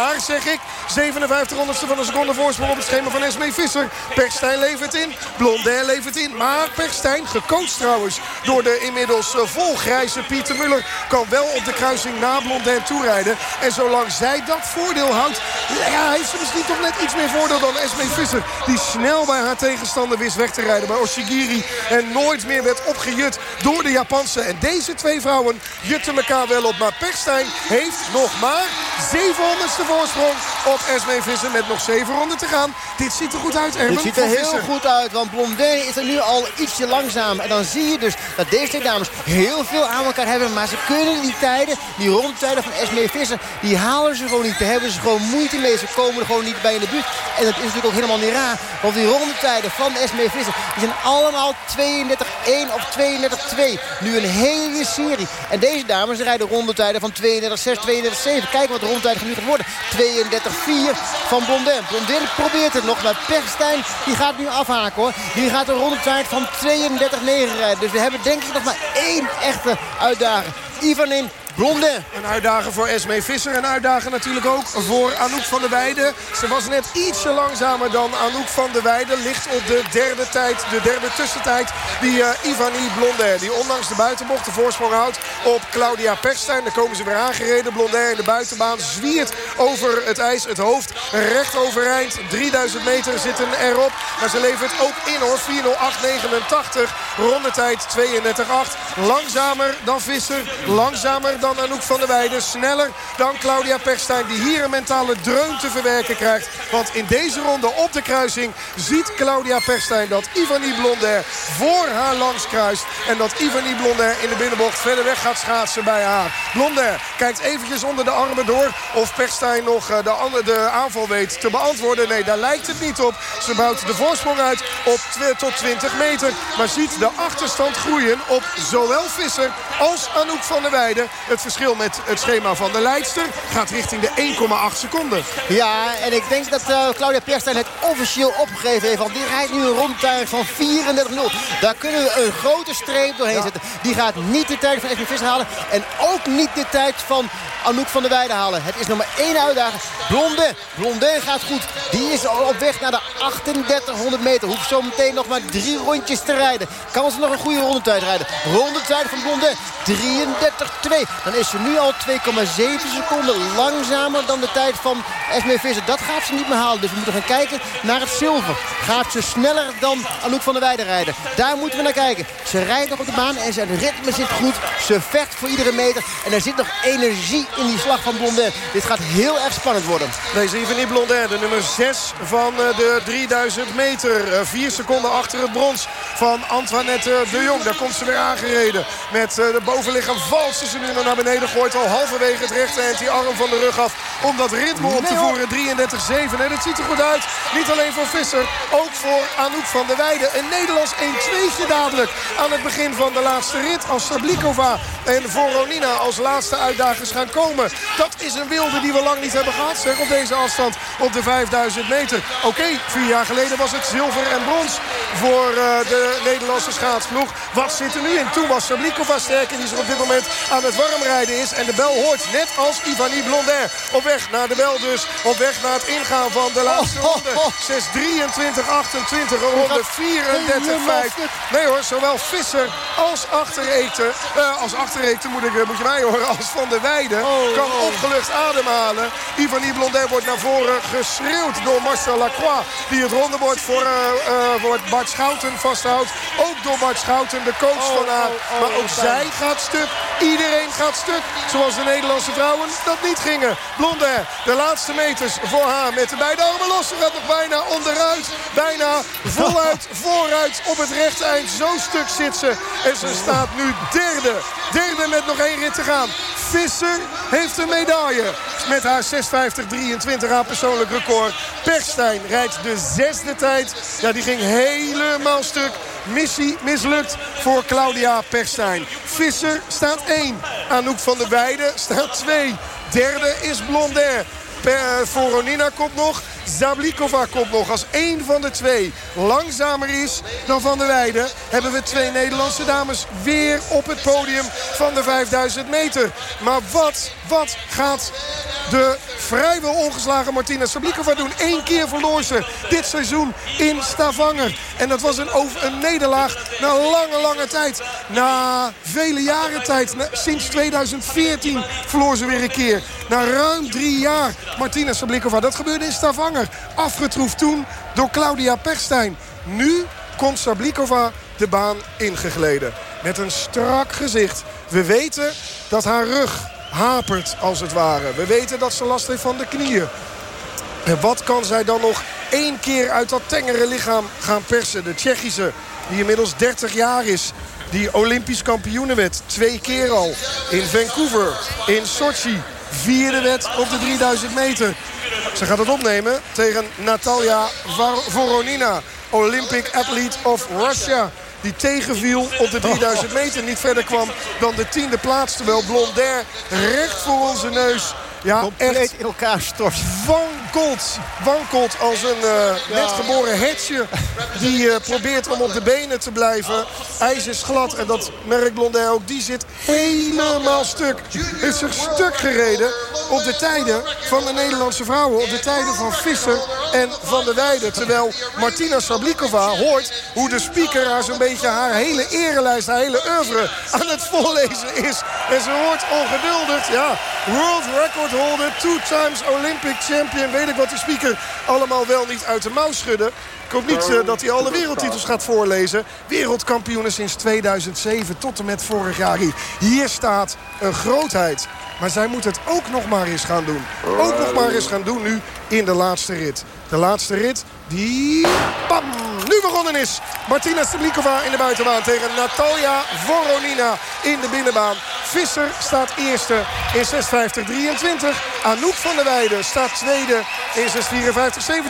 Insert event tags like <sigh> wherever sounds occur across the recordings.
Maar zeg ik, 57 honderdste van een seconde voorsprong op het schema van Esmee Visser. Perstijn levert in, Blondin levert in. Maar Perstijn, gecoacht trouwens door de inmiddels eh, volgrijze Pieter Muller... kan wel op de kruising na Blondin toerijden. En zolang zij dat voordeel houdt, ja, heeft ze misschien toch net iets meer voordeel dan Esmee Visser. Die snel bij haar tegenstander wist weg te rijden bij Oshigiri. En nooit meer werd opgejut door de Japanse. En deze twee vrouwen jutten elkaar wel op. Maar Perstijn heeft nog maar 700ste voorsprong op Esmee Visser met nog 7 ronden te gaan. Dit ziet er goed uit, Ermen. Dit ziet er heel goed uit, want Blondin is er nu al ietsje langzaam. En dan zie je dus dat deze twee dames heel veel aan elkaar hebben. Maar ze kunnen die tijden, die rondtijden van Esmee Visser, die halen ze gewoon niet. Daar hebben ze gewoon moeite mee. Ze komen er gewoon niet bij in de buurt. En dat is natuurlijk ook helemaal niet raar. Want die rondetijden van Esmee Visser, die zijn allemaal 32-1 of 32-2. Nu een hele serie. En deze dames rijden rondetijden van 32-6, 32-7. Kijk wat de rondetijden nu gaat worden. 32-4 van Blondin. Blondin probeert het nog, maar Perstijn die gaat nu afhaken hoor. Die gaat een rondetijd van 32-9 rijden. Dus we hebben denk ik nog maar één echte uitdaging. Ivanin Blondin. Een uitdager voor Esmee Visser. Een uitdager natuurlijk ook voor Anouk van der Weijden. Ze was net ietsje langzamer dan Anouk van der Weijden. Ligt op de derde tijd, de derde tussentijd. Die uh, Ivani Blondin. Die ondanks de buitenbocht de voorsprong houdt op Claudia Perstijn. Daar komen ze weer aangereden. Blondin in de buitenbaan zwiert over het ijs. Het hoofd recht overeind. 3000 meter zitten erop. Maar ze levert ook in hoor. 4.08.89. Rondetijd 32.8. Langzamer dan Visser. Langzamer dan Anouk van der Weijden. Sneller dan Claudia Perstijn die hier een mentale dreun te verwerken krijgt. Want in deze ronde op de kruising ziet Claudia Perstijn dat Ivanie Blondin voor haar langs kruist. En dat Ivanie Blondin in de binnenbocht verder weg gaat schaatsen bij haar. Blondin kijkt eventjes onder de armen door of Perstijn nog de, andere, de aanval weet te beantwoorden. Nee, daar lijkt het niet op. Ze bouwt de voorsprong uit op tot 20 meter. Maar ziet de achterstand groeien op zowel Visser als Anouk van der Weijden. Het verschil met het schema van de leidster gaat richting de 1,8 seconden. Ja, en ik denk dat uh, Claudia Perstijn het officieel opgegeven heeft. Want die rijdt nu een rondtuig van 34-0. Daar kunnen we een grote streep doorheen zetten. Die gaat niet de tijd van Esme Visser halen. En ook niet de tijd van Anouk van der Weijden halen. Het is nog maar één uitdaging. Blondin. Blondin gaat goed. Die is al op weg naar de 3800 meter. Hoeft zo meteen nog maar drie rondjes te rijden. Kan ze nog een goede rondetijd rijden. Rondetijd van Blondin. 33-2. Dan is ze nu al 2,7 seconden langzamer dan de tijd van Esme Visser. Dat gaat ze niet meer halen. Dus we moeten gaan kijken naar het zilver. Gaat ze sneller dan Anouk van der Weijden rijden? Daar moeten we naar kijken. Ze rijdt nog op de baan en zijn ritme zit goed. Ze vecht voor iedere meter. En er zit nog energie in die slag van Blondin. Dit gaat heel erg spannend worden. Deze Yvonne Blondin, de nummer 6 van eh, de 3000 meter. 4 eh, seconden achter het brons van Antoinette de Jong. Daar komt ze weer aangereden. Met eh, de bovenlichaam valsen ze nu naar beneden. Gooit al halverwege het rechte die arm van de rug af. Om dat ritme op te voeren. 33-7. En het ziet er goed uit. Niet alleen voor Visser. Ook voor Anouk van der Weijden. Een Nederlands 1-2'tje dadelijk. Aan het begin van de laatste rit. Als Sablikova en Voronina als laatste uitdagers gaan komen. Dat is een wilde die we lang niet hebben gehad. Zeg op deze afstand op de 5000 meter. Oké, vier jaar geleden was het zilver en brons voor uh, de Nederlandse schaatsploeg. Wat zit er nu in? Toen was Sablikova sterk en die is op dit moment aan het warmrijden is. En de bel hoort net als Ivani Blondin. Op weg naar de bel dus. Op weg naar het ingaan van de laatste ronde. 6 23 28 ronde 34 5. Nee hoor, zowel Visser als Achtereten. Uh, als Achtereten moet, ik, moet je mij horen. Als Van der Weijden kan opgelucht ademhalen. Ivani Blondin wordt naar voren geschreeuwd door Marcel Lacroix. Die het rondebord voor, uh, uh, voor Bart Schouten vasthoudt. Ook door Bart Schouten, de coach van haar. maar ook zij gaat stuk. Iedereen gaat stuk. Zoals de Nederlandse vrouwen dat niet gingen. Blondin, de laatste meters voor haar met de beide armen los. Ze gaat nog bijna onderuit. Bijna voluit <laughs> vooruit op het rechte eind. Zo stuk zit ze. En ze staat nu derde. Derde met nog één rit te gaan. Visser heeft een medaille. Met haar 6.50-23 aan persoonlijk record. Perstijn rijdt de zesde tijd. Ja, die ging helemaal stuk. Missie mislukt voor Claudia Perstijn. Visser staat 1. Anouk van der Weijden staat 2. Derde is Blondin. Per, Voronina komt nog. Zablikova komt nog als één van de twee langzamer is dan Van der Weijden. Hebben we twee Nederlandse dames weer op het podium van de 5000 meter. Maar wat Wat gaat de vrijwel ongeslagen Martina Sablikova doen. Eén keer verloor ze dit seizoen in Stavanger. En dat was een, over, een nederlaag na lange, lange tijd. Na vele jaren tijd. sinds 2014 verloor ze weer een keer. Na ruim drie jaar Martina Sablikova. Dat gebeurde in Stavanger. Afgetroefd toen door Claudia Pechstein. Nu komt Sablikova de baan ingegleden. Met een strak gezicht. We weten dat haar rug hapert als het ware. We weten dat ze last heeft van de knieën. En wat kan zij dan nog één keer uit dat tengere lichaam gaan persen? De Tsjechische, die inmiddels 30 jaar is. Die Olympisch kampioene werd. Twee keer al. In Vancouver, in Sochi. Vierde wet op de 3000 meter. Ze gaat het opnemen tegen Natalia Voronina. Olympic Athlete of Russia die tegenviel op de 3000 <laughs> meter. Niet verder kwam dan de tiende plaats. Terwijl Blondair recht voor onze neus ja, compleet in elkaar stort. Wankelt, wankelt als een uh, net hetje die uh, probeert om op de benen te blijven. IJs is glad en dat merkt Blondin ook. Die zit helemaal stuk. Is zich stuk gereden op de tijden van de Nederlandse vrouwen. Op de tijden van Visser en Van der Weijden. Terwijl Martina Sablikova hoort hoe de speaker haar zo'n beetje haar hele erelijst, haar hele oeuvre aan het voorlezen is. En ze hoort ongeduldig, ja, world record holder, two times Olympic champion. Weet ik wat de speaker allemaal wel niet uit de mouw schudden. Ik hoop niet uh, dat hij alle wereldtitels gaat voorlezen. Wereldkampioenen sinds 2007 tot en met vorig jaar. Hier staat een grootheid. Maar zij moet het ook nog maar eens gaan doen. Ook nog maar eens gaan doen nu in de laatste rit. De laatste rit die... Bam! Nu begonnen is. Martina Stablikova in de buitenbaan tegen Natalia Voronina in de binnenbaan. Visser staat eerste in 6.50-23. Anouk van der Weijden staat tweede in 6.54-17.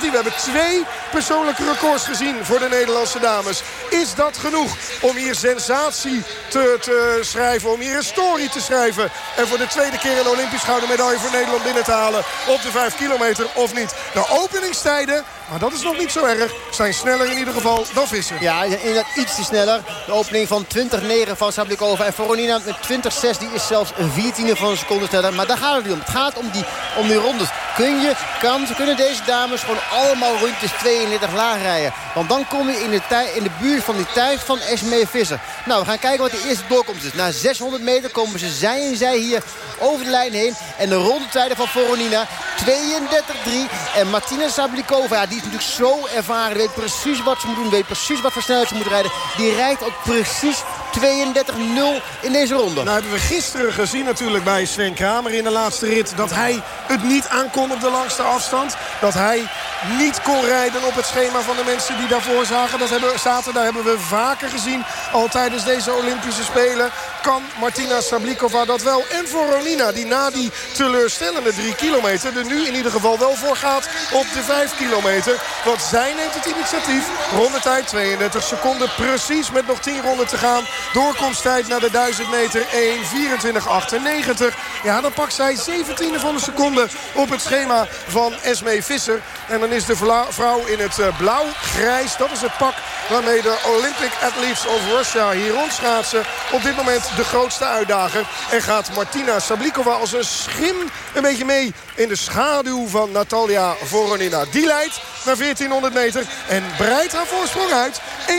We hebben twee persoonlijke records gezien voor de Nederlandse dames. Is dat genoeg om hier sensatie te, te schrijven? Om hier een story te schrijven? En voor de tweede keer een Olympisch gouden medaille voor Nederland binnen te halen op de 5 kilometer of niet? De openingstijden, maar dat is nog niet zo erg, zijn sneller in ieder geval dan Visser. Ja, inderdaad iets te sneller. De opening van 20-9 van Sablikova en Voronina met 20-6. Die is zelfs een 14e van een seconde sneller. Maar daar gaat het niet om. Het gaat om die, om die rondes. Kun je, kan, ze kunnen deze dames gewoon allemaal rondjes 32 laag rijden. Want dan kom je in de, in de buurt van die tijd van Esmee Visser. Nou, we gaan kijken wat de eerste doorkomst is. Na 600 meter komen ze zij en zij hier over de lijn heen. En de rondetijden van Voronina 32-3. En Martina Sablikova, ja, die is natuurlijk zo ervaren. Weet precies wat ze moet doen. Weet precies wat voor snelheid ze moet rijden. Die rijdt ook precies 32-0 in deze ronde. Nou hebben we gisteren gezien natuurlijk bij Sven Kramer in de laatste rit... dat hij het niet aankon op de langste afstand. Dat hij niet kon rijden op het schema van de mensen die daarvoor zagen. Dat hebben, zaten, daar hebben we vaker gezien. Al tijdens deze Olympische Spelen kan Martina Sablikova dat wel. En voor Ronina die na die teleurstellende drie kilometer... er nu in ieder geval wel voor gaat op de vijf kilometer. Want zij neemt het initiatief. Rondetijd 32 seconden precies met nog 10 ronden te gaan. Doorkomsttijd naar de 1000 meter 1.24.98. Ja, dan pakt zij 17e van een seconde op het schema van Esme Visser. En dan is de vrouw in het eh, blauw-grijs. Dat is het pak waarmee de Olympic Athletes of Russia hier rondschaatsen. Op dit moment de grootste uitdager. En gaat Martina Sablikova als een schim een beetje mee in de schaduw van Natalia Voronina. Die leidt naar 1400 meter en breidt haar voorsprong uit. 1,4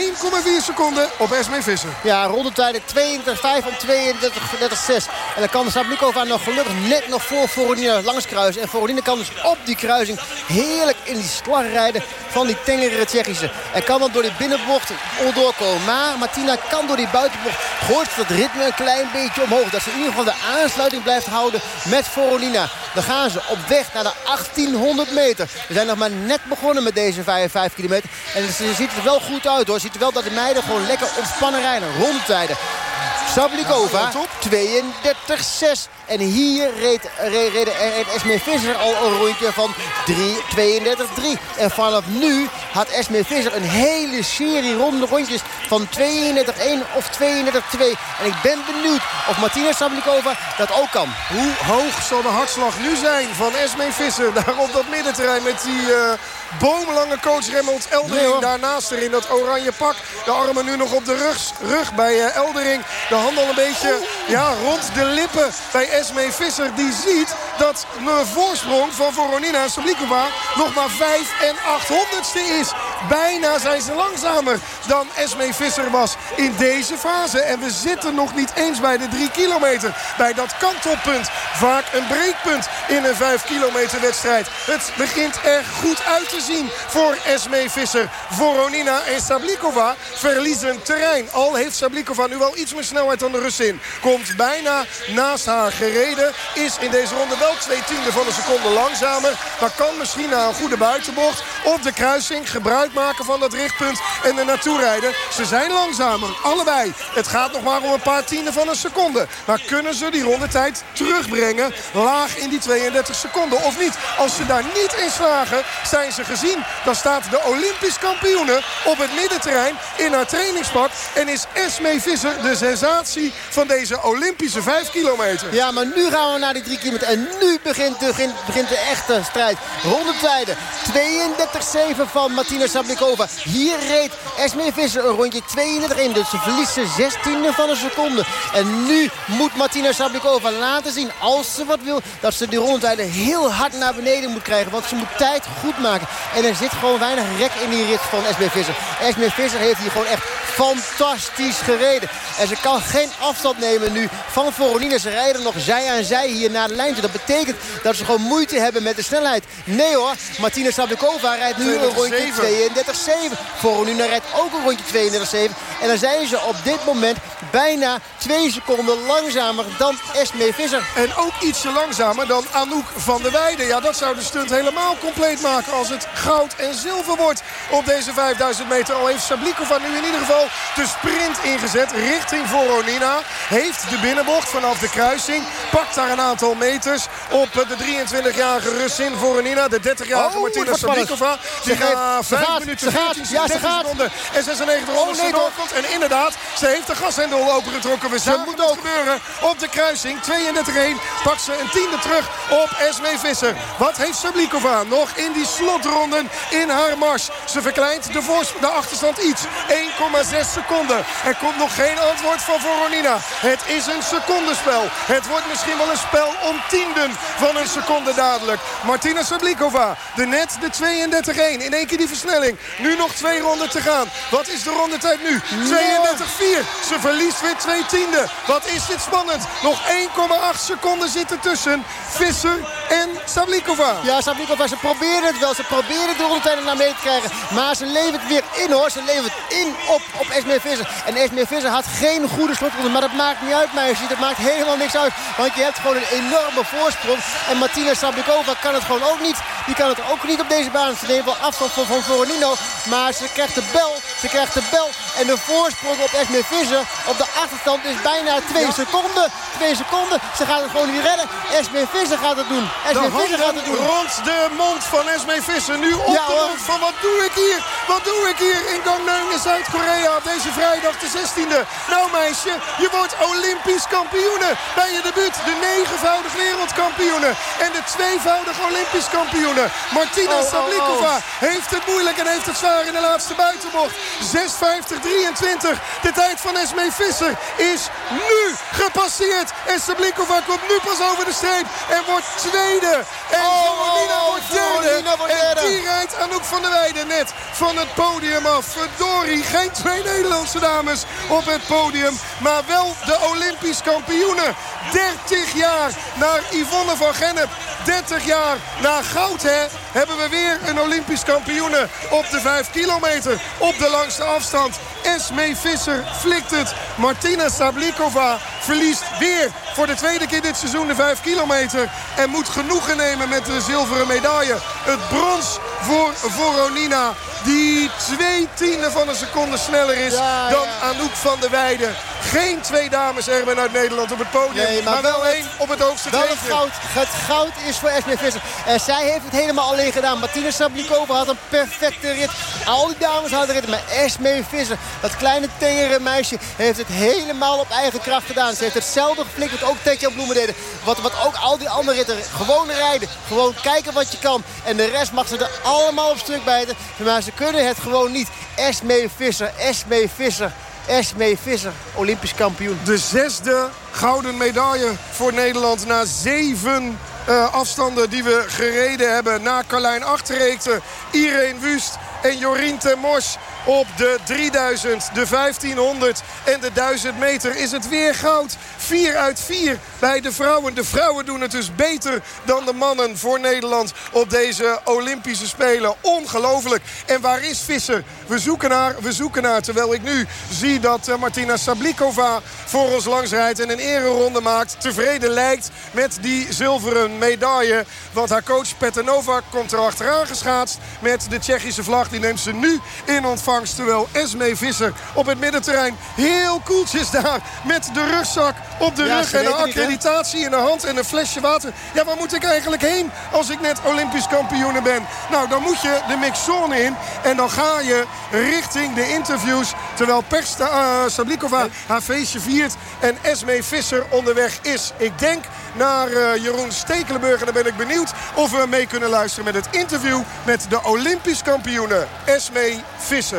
seconden op Esme Visser. Ja, rondetijden 22, 5 en 32, 30, 6. En dan kan Sablikova nog gelukkig net nog voor Voronina langs kruisen. En Voronina kan dus op die kruising heerlijk in die slag rijden van die tengere Tsjechische. En kan dan door die binnenbocht onderdoor komen. Maar Martina kan door die buitenbocht gooit dat ritme een klein beetje omhoog. Dat ze in ieder geval de aansluiting blijft houden met Voronina. Dan gaan ze op weg naar de 1800 meter. We zijn nog maar net begonnen met deze 5, 5 kilometer. En ze ziet er wel goed uit hoor. Ziet wel dat de meiden gewoon lekker ontspannen rijden. Sablikova 32-6. En hier reed, reed, reed, Esme Visser al een rondje van 32-3. En vanaf nu had Esme Visser een hele serie ronde rondjes van 32-1 of 32-2. En ik ben benieuwd of Martina Sablikova dat ook kan. Hoe hoog zal de hartslag nu zijn van Esme Visser? <laughs> Daar op dat middenterrein met die uh, boomlange coach Remmelt Eldering. Daarnaast er in dat oranje pak. De armen nu nog op de rug, rug bij uh, Eldering. De hand al een beetje ja, rond de lippen bij Esme Visser. Die ziet dat de voorsprong van Voronina Sablikova nog maar 5 en 800ste is. Bijna zijn ze langzamer dan Esme Visser was in deze fase. En we zitten nog niet eens bij de 3 kilometer. Bij dat kantelpunt. Vaak een breekpunt in een 5 kilometer wedstrijd. Het begint er goed uit te zien voor Esme Visser. Voronina en Sablikova verliezen terrein. Al heeft Sablikova nu wel iets meer snelheid dan de Russin. Komt bijna naast haar gereden. Is in deze ronde wel twee tiende van een seconde langzamer. Maar kan misschien na een goede buitenbocht op de kruising gebruik maken van dat richtpunt en er naartoe rijden. Ze zijn langzamer, allebei. Het gaat nog maar om een paar tienden van een seconde. Maar kunnen ze die rondetijd terugbrengen laag in die 32 seconden of niet? Als ze daar niet in slagen, zijn ze gezien. Dan staat de Olympisch kampioene op het middenterrein in haar trainingspak. En is Esme Visser de sensatie van deze Olympische 5 kilometer. Ja, maar nu gaan we naar die 3 kilometer. En nu begint de, begint de echte strijd. Rondetijden. 32-7 van Martina Sablikova. Hier reed Esme Visser een rondje 32 in. Dus ze verliest ze 16e van een seconde. En nu moet Martina Sablikova laten zien, als ze wat wil... dat ze die rondetijden heel hard naar beneden moet krijgen. Want ze moet tijd goed maken. En er zit gewoon weinig rek in die rit van Esme Visser. Esme Visser heeft hier gewoon echt fantastisch gereden. En ze kan geen afstand nemen nu van Voronina. Ze rijden nog zij aan zij hier naar de lijn toe. Dat betekent dat ze gewoon moeite hebben met de snelheid. Nee hoor, Martina Sablikova rijdt nu een rondje 32-7. Voronina rijdt ook een rondje 32-7. En dan zijn ze op dit moment bijna twee seconden langzamer dan Esme Visser. En ook ietsje langzamer dan Anouk van der Weijden. Ja, dat zou de stunt helemaal compleet maken als het goud en zilver wordt op deze 5000 meter. Al heeft Sablikova nu in ieder geval de sprint ingezet richting Voronina. Heeft de binnenbocht vanaf de kruising. Pakt daar een aantal meters op de 23-jarige Russin Voronina. De 30-jarige oh, Martina Sablikova. Die gaat 5 minuten 14 ja, ze gaat. seconden en 96 ronden oh, nee, doorkomt. En inderdaad, ze heeft de gashendel opengetrokken. We zagen moet ook gebeuren op de kruising. 32-1 pakt ze een tiende terug op Esme Visser. Wat heeft Sablikova nog in die slotronden in haar mars? Ze verkleint de, de achterstand iets. 1,6 seconden. Er komt nog geen antwoord van Voronina. Het is een secondenspel. Het wordt misschien wel een spel om tienden van een seconde dadelijk. Martina Sablikova, de net de 32-1. In één keer die versnelling. Nu nog twee ronden te gaan. Wat is de rondetijd nu? 32-4. Ze verliest weer twee tienden. Wat is dit spannend. Nog 1,8 seconden zitten tussen Visser en Sablikova. Ja, Sablikova, ze probeert het wel. Ze proberen de rondetijden naar mee te krijgen. Maar ze levert weer in hoor. Ze levert in op, op Esme Visser. En Esme Visser had geen goede slotronde. Maar dat maakt niet uit, meisje. Dat maakt helemaal niks uit. Want je hebt gewoon een enorme voorsprong. En Martina Sablikova kan het gewoon ook niet. Die kan het ook niet op deze baan. Ze neemt wel afstand van, van. Maar ze krijgt de bel. Ze krijgt de bel. En de voorsprong op Esme Visser op de achterstand is bijna 2 seconden. 2 seconden. Ze gaat het gewoon niet redden. Esme Visser gaat het doen. Visser gaat het doen. Rond de mond van Esme Visser. Nu op de mond van wat doe ik hier? Wat doe ik hier in Gangneung in Zuid-Korea deze vrijdag de 16e? Nou meisje, je wordt Olympisch kampioene bij je debuut. De negenvoudig wereldkampioene en de tweevoudig Olympisch kampioene. Martina oh, oh, oh. Sablikova heeft het moeilijk en heeft het zwaar in de laatste buitenbocht. 6.50-23. De tijd van Esme Visser is nu gepasseerd. En Sablikova komt nu pas over de streep en wordt tweede. En oh, wordt derde. En die rijdt Anouk van der Weijden net van het podium af. Verdorie, geen twee Nederlandse dames op het podium. Maar wel de Olympisch kampioenen. 30 jaar naar Yvonne van Gennep. 30 jaar na goud, hè, hebben we weer een Olympisch kampioene op de 5 kilometer. Op de langste afstand. Esme Visser flikt het. Martina Sablikova verliest weer voor de tweede keer dit seizoen de 5 kilometer. En moet genoegen nemen met de zilveren medaille. Het brons voor Voronina. Die twee tienden van een seconde sneller is dan Anouk van der Weijden. Geen twee dames Erben uit Nederland op het podium. maar, wel één op het hoogste wel het goud. Het goud is voor Esme Visser. En zij heeft het helemaal alleen gedaan. Martina Sablikova had een perfecte rit. al die dames hadden ritten. Maar Esme Visser, dat kleine tengere meisje, heeft het helemaal op eigen kracht gedaan. Ze heeft hetzelfde geflikt wat ook Tetja Bloemen deden. Wat, wat ook al die andere ritten. Gewoon rijden. Gewoon kijken wat je kan. En de rest mag ze er allemaal op stuk bijten. Maar ze kunnen het gewoon niet. Esme Visser, Esme Visser. Esme Visser, Olympisch kampioen. De zesde gouden medaille voor Nederland na zeven uh, afstanden die we gereden hebben. Na Carlijn Achterreekte, Irene Wust en Jorien Mos op de 3000, de 1500 en de 1000 meter is het weer goud. 4 uit 4 bij de vrouwen. De vrouwen doen het dus beter dan de mannen voor Nederland op deze Olympische Spelen. Ongelooflijk. En waar is Visser? We zoeken naar, we zoeken naar. Terwijl ik nu zie dat eh, Martina Sablikova voor ons langs rijdt en een ereronde maakt. Tevreden lijkt met die zilveren medaille. Want haar coach Petanova komt er achteraan geschaatst met de Tsjechische vlag. Die neemt ze nu in ontvangst. Terwijl Esme Visser op het middenterrein heel koeltjes daar met de rugzak op de rug en een accreditatie in de hand en een flesje water. Ja, waar moet ik eigenlijk heen als ik net Olympisch kampioen ben? Nou, dan moet je de mixzone in en dan ga je richting de interviews. Terwijl Persta, uh, Sablikova haar feestje viert en Esme Visser onderweg is. Ik denk naar uh, Jeroen Stekelenburg. En dan ben ik benieuwd of we mee kunnen luisteren met het interview met de Olympisch kampioene Esme Visser.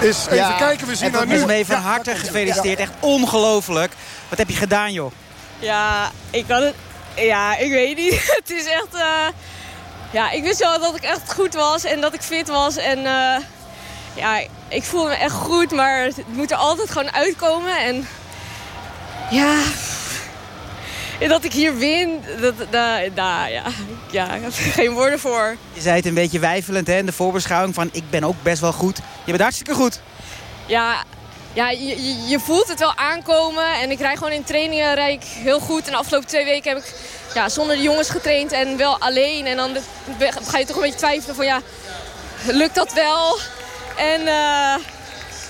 Is even kijken, we zien haar nu. Esme van harte gefeliciteerd. Echt ongelooflijk. Wat heb je gedaan, joh? Ja, ik kan het... Ja, ik weet niet. <laughs> het is echt... Uh, ja, ik wist wel dat ik echt goed was en dat ik fit was. En uh, ja, ik voel me echt goed, maar het moet er altijd gewoon uitkomen. En ja, dat ik hier win, dat, nou, nou ja, ja, ik heb er geen woorden voor. Je zei het een beetje wijfelend hè, in de voorbeschouwing van ik ben ook best wel goed. Je bent hartstikke goed. Ja, ja je, je voelt het wel aankomen en ik rij gewoon in trainingen rijd ik heel goed. En de afgelopen twee weken heb ik ja, zonder de jongens getraind en wel alleen. En dan ga je toch een beetje twijfelen van ja, lukt dat wel? En uh,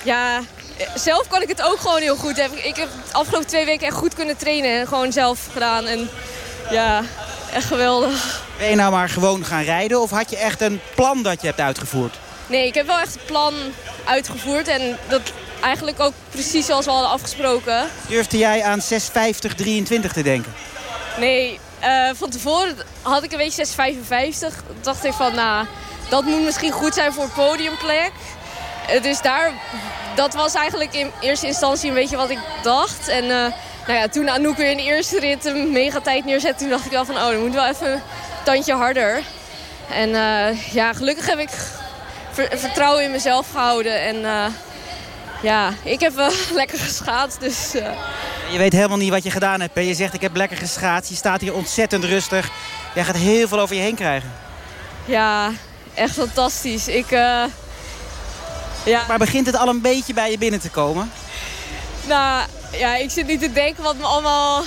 ja, zelf kan ik het ook gewoon heel goed. Ik heb de afgelopen twee weken echt goed kunnen trainen. En gewoon zelf gedaan. En ja, echt geweldig. Ben je nou maar gewoon gaan rijden? Of had je echt een plan dat je hebt uitgevoerd? Nee, ik heb wel echt een plan uitgevoerd. En dat eigenlijk ook precies zoals we hadden afgesproken. Durfde jij aan 6.50-23 te denken? Nee, uh, van tevoren had ik een beetje 6.55. dacht ik van, nou, dat moet misschien goed zijn voor podiumplek. Uh, dus daar dat was eigenlijk in eerste instantie een beetje wat ik dacht. En uh, nou ja, toen Anouk weer in de eerste rit een megatijd neerzette... toen dacht ik wel van, oh, dan moet wel even een tandje harder. En uh, ja, gelukkig heb ik vertrouwen in mezelf gehouden. En uh, ja, ik heb wel <laughs> lekker geschaatst, dus... Je weet helemaal niet wat je gedaan hebt. Je zegt, ik heb lekker geschaatst. Je staat hier ontzettend rustig. Jij gaat heel veel over je heen krijgen. Ja, echt fantastisch. Ik... Ja. Maar begint het al een beetje bij je binnen te komen? Nou, ja, ik zit niet te denken wat me allemaal...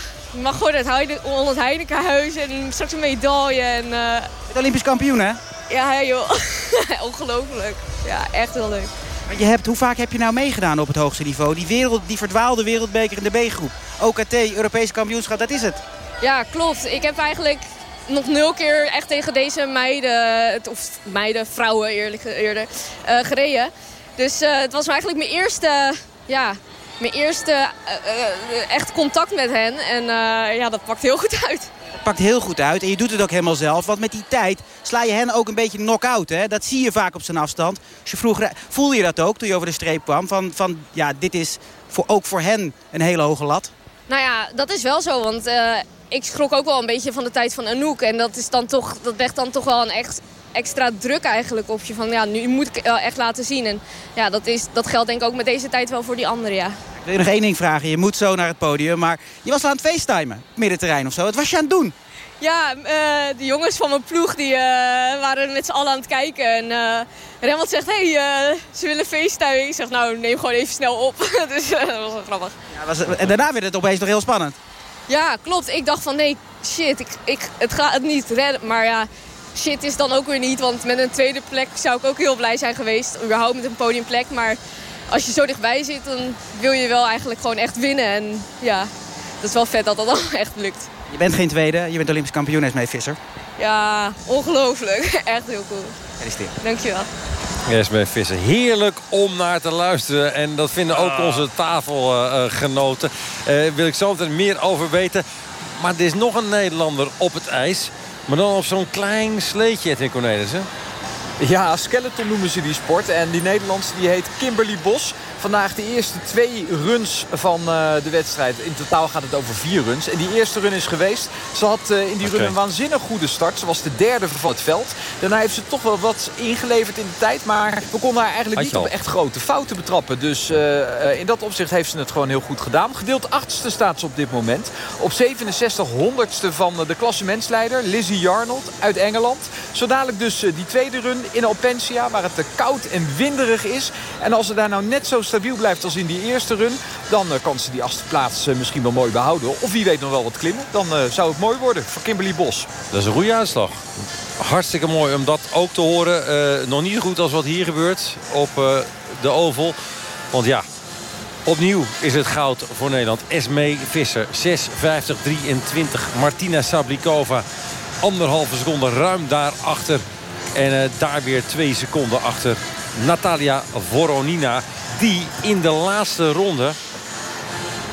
Heide, onder het Heinekenhuis en straks een medaille. En, uh... Olympisch kampioen, hè? Ja, joh. <laughs> Ongelooflijk. Ja, echt heel leuk. Maar je hebt, hoe vaak heb je nou meegedaan op het hoogste niveau? Die, wereld, die verdwaalde wereldbeker in de B-groep. OKT, Europees kampioenschap, dat is het. Ja, klopt. Ik heb eigenlijk nog nul keer echt tegen deze meiden, of meiden, vrouwen eerlijk, eerder, uh, gereden. Dus uh, het was eigenlijk mijn eerste, ja, mijn eerste uh, echt contact met hen. En ja, dat pakt heel goed uit. Het pakt heel goed uit en je doet het ook helemaal zelf. Want met die tijd sla je hen ook een beetje knock-out. Hè? Dat zie je vaak op zijn afstand. Als je vroeger, voelde je dat ook toen je over de streep kwam? Van, van ja, dit is voor, ook voor hen een hele hoge lat. Nou ja, dat is wel zo. Want ik schrok ook wel een beetje van de tijd van Anouk. En dat, is dan toch, dat legt dan toch wel een echt extra druk eigenlijk op je. Van ja, nu moet ik echt laten zien. En ja, dat, is, dat geldt denk ik ook met deze tijd wel voor die anderen, ja. Ik wil je nog één ding vragen. Je moet zo naar het podium. Maar je was aan het facetimen, middenterrein of zo. Wat was je aan het doen? Ja, uh, de jongens van mijn ploeg die, uh, waren met z'n allen aan het kijken. En uh, Remmelt zegt, hé, hey, ze willen facetimen. Ik zeg, nou, neem gewoon even snel op. <laughs> dus dat was wel grappig. Ja, was, en daarna werd het opeens nog heel spannend. Ja, klopt. Ik dacht van, nee, shit, ik, ik, het gaat het niet redden. Maar ja, shit is dan ook weer niet. Want met een tweede plek zou ik ook heel blij zijn geweest. Überhaupt met een podiumplek. Maar als je zo dichtbij zit, dan wil je wel eigenlijk gewoon echt winnen. En ja, dat is wel vet dat dat dan <laughs> echt lukt. Je bent geen tweede, je bent Olympisch kampioen, mee Visser. Ja, ongelooflijk. Echt heel cool. Gefeliciteerd. Dankjewel. Esme Visser. Heerlijk om naar te luisteren. En dat vinden ook onze tafelgenoten. Uh, wil ik zo meteen meer over weten. Maar er is nog een Nederlander op het ijs. Maar dan op zo'n klein sleetje, Edwin Cornelissen. Ja, skeleton noemen ze die sport. En die Nederlandse die heet Kimberly Bos. Vandaag de eerste twee runs van uh, de wedstrijd. In totaal gaat het over vier runs. En die eerste run is geweest. Ze had uh, in die okay. run een waanzinnig goede start. Ze was de derde van het veld. Daarna heeft ze toch wel wat ingeleverd in de tijd. Maar we konden haar eigenlijk niet op echt grote fouten betrappen. Dus uh, in dat opzicht heeft ze het gewoon heel goed gedaan. Gedeeld achtste staat ze op dit moment. Op 67 honderdste van de klassementsleider Lizzie Jarnold uit Engeland. Zo dadelijk dus die tweede run in Opensia. Waar het te koud en winderig is. En als ze daar nou net zo stabiel blijft als in die eerste run... dan uh, kan ze die achtste plaats uh, misschien wel mooi behouden. Of wie weet nog wel wat klimmen. Dan uh, zou het mooi worden voor Kimberly Bos. Dat is een goede uitslag. Hartstikke mooi om dat ook te horen. nog niet goed als wat hier gebeurt op de Oval. Want ja, opnieuw is het goud voor Nederland. Esme Visser, 6.50-23. Martina Sablikova, anderhalve seconde ruim daarachter. En daar weer twee seconden achter Natalia Voronina die in de laatste ronde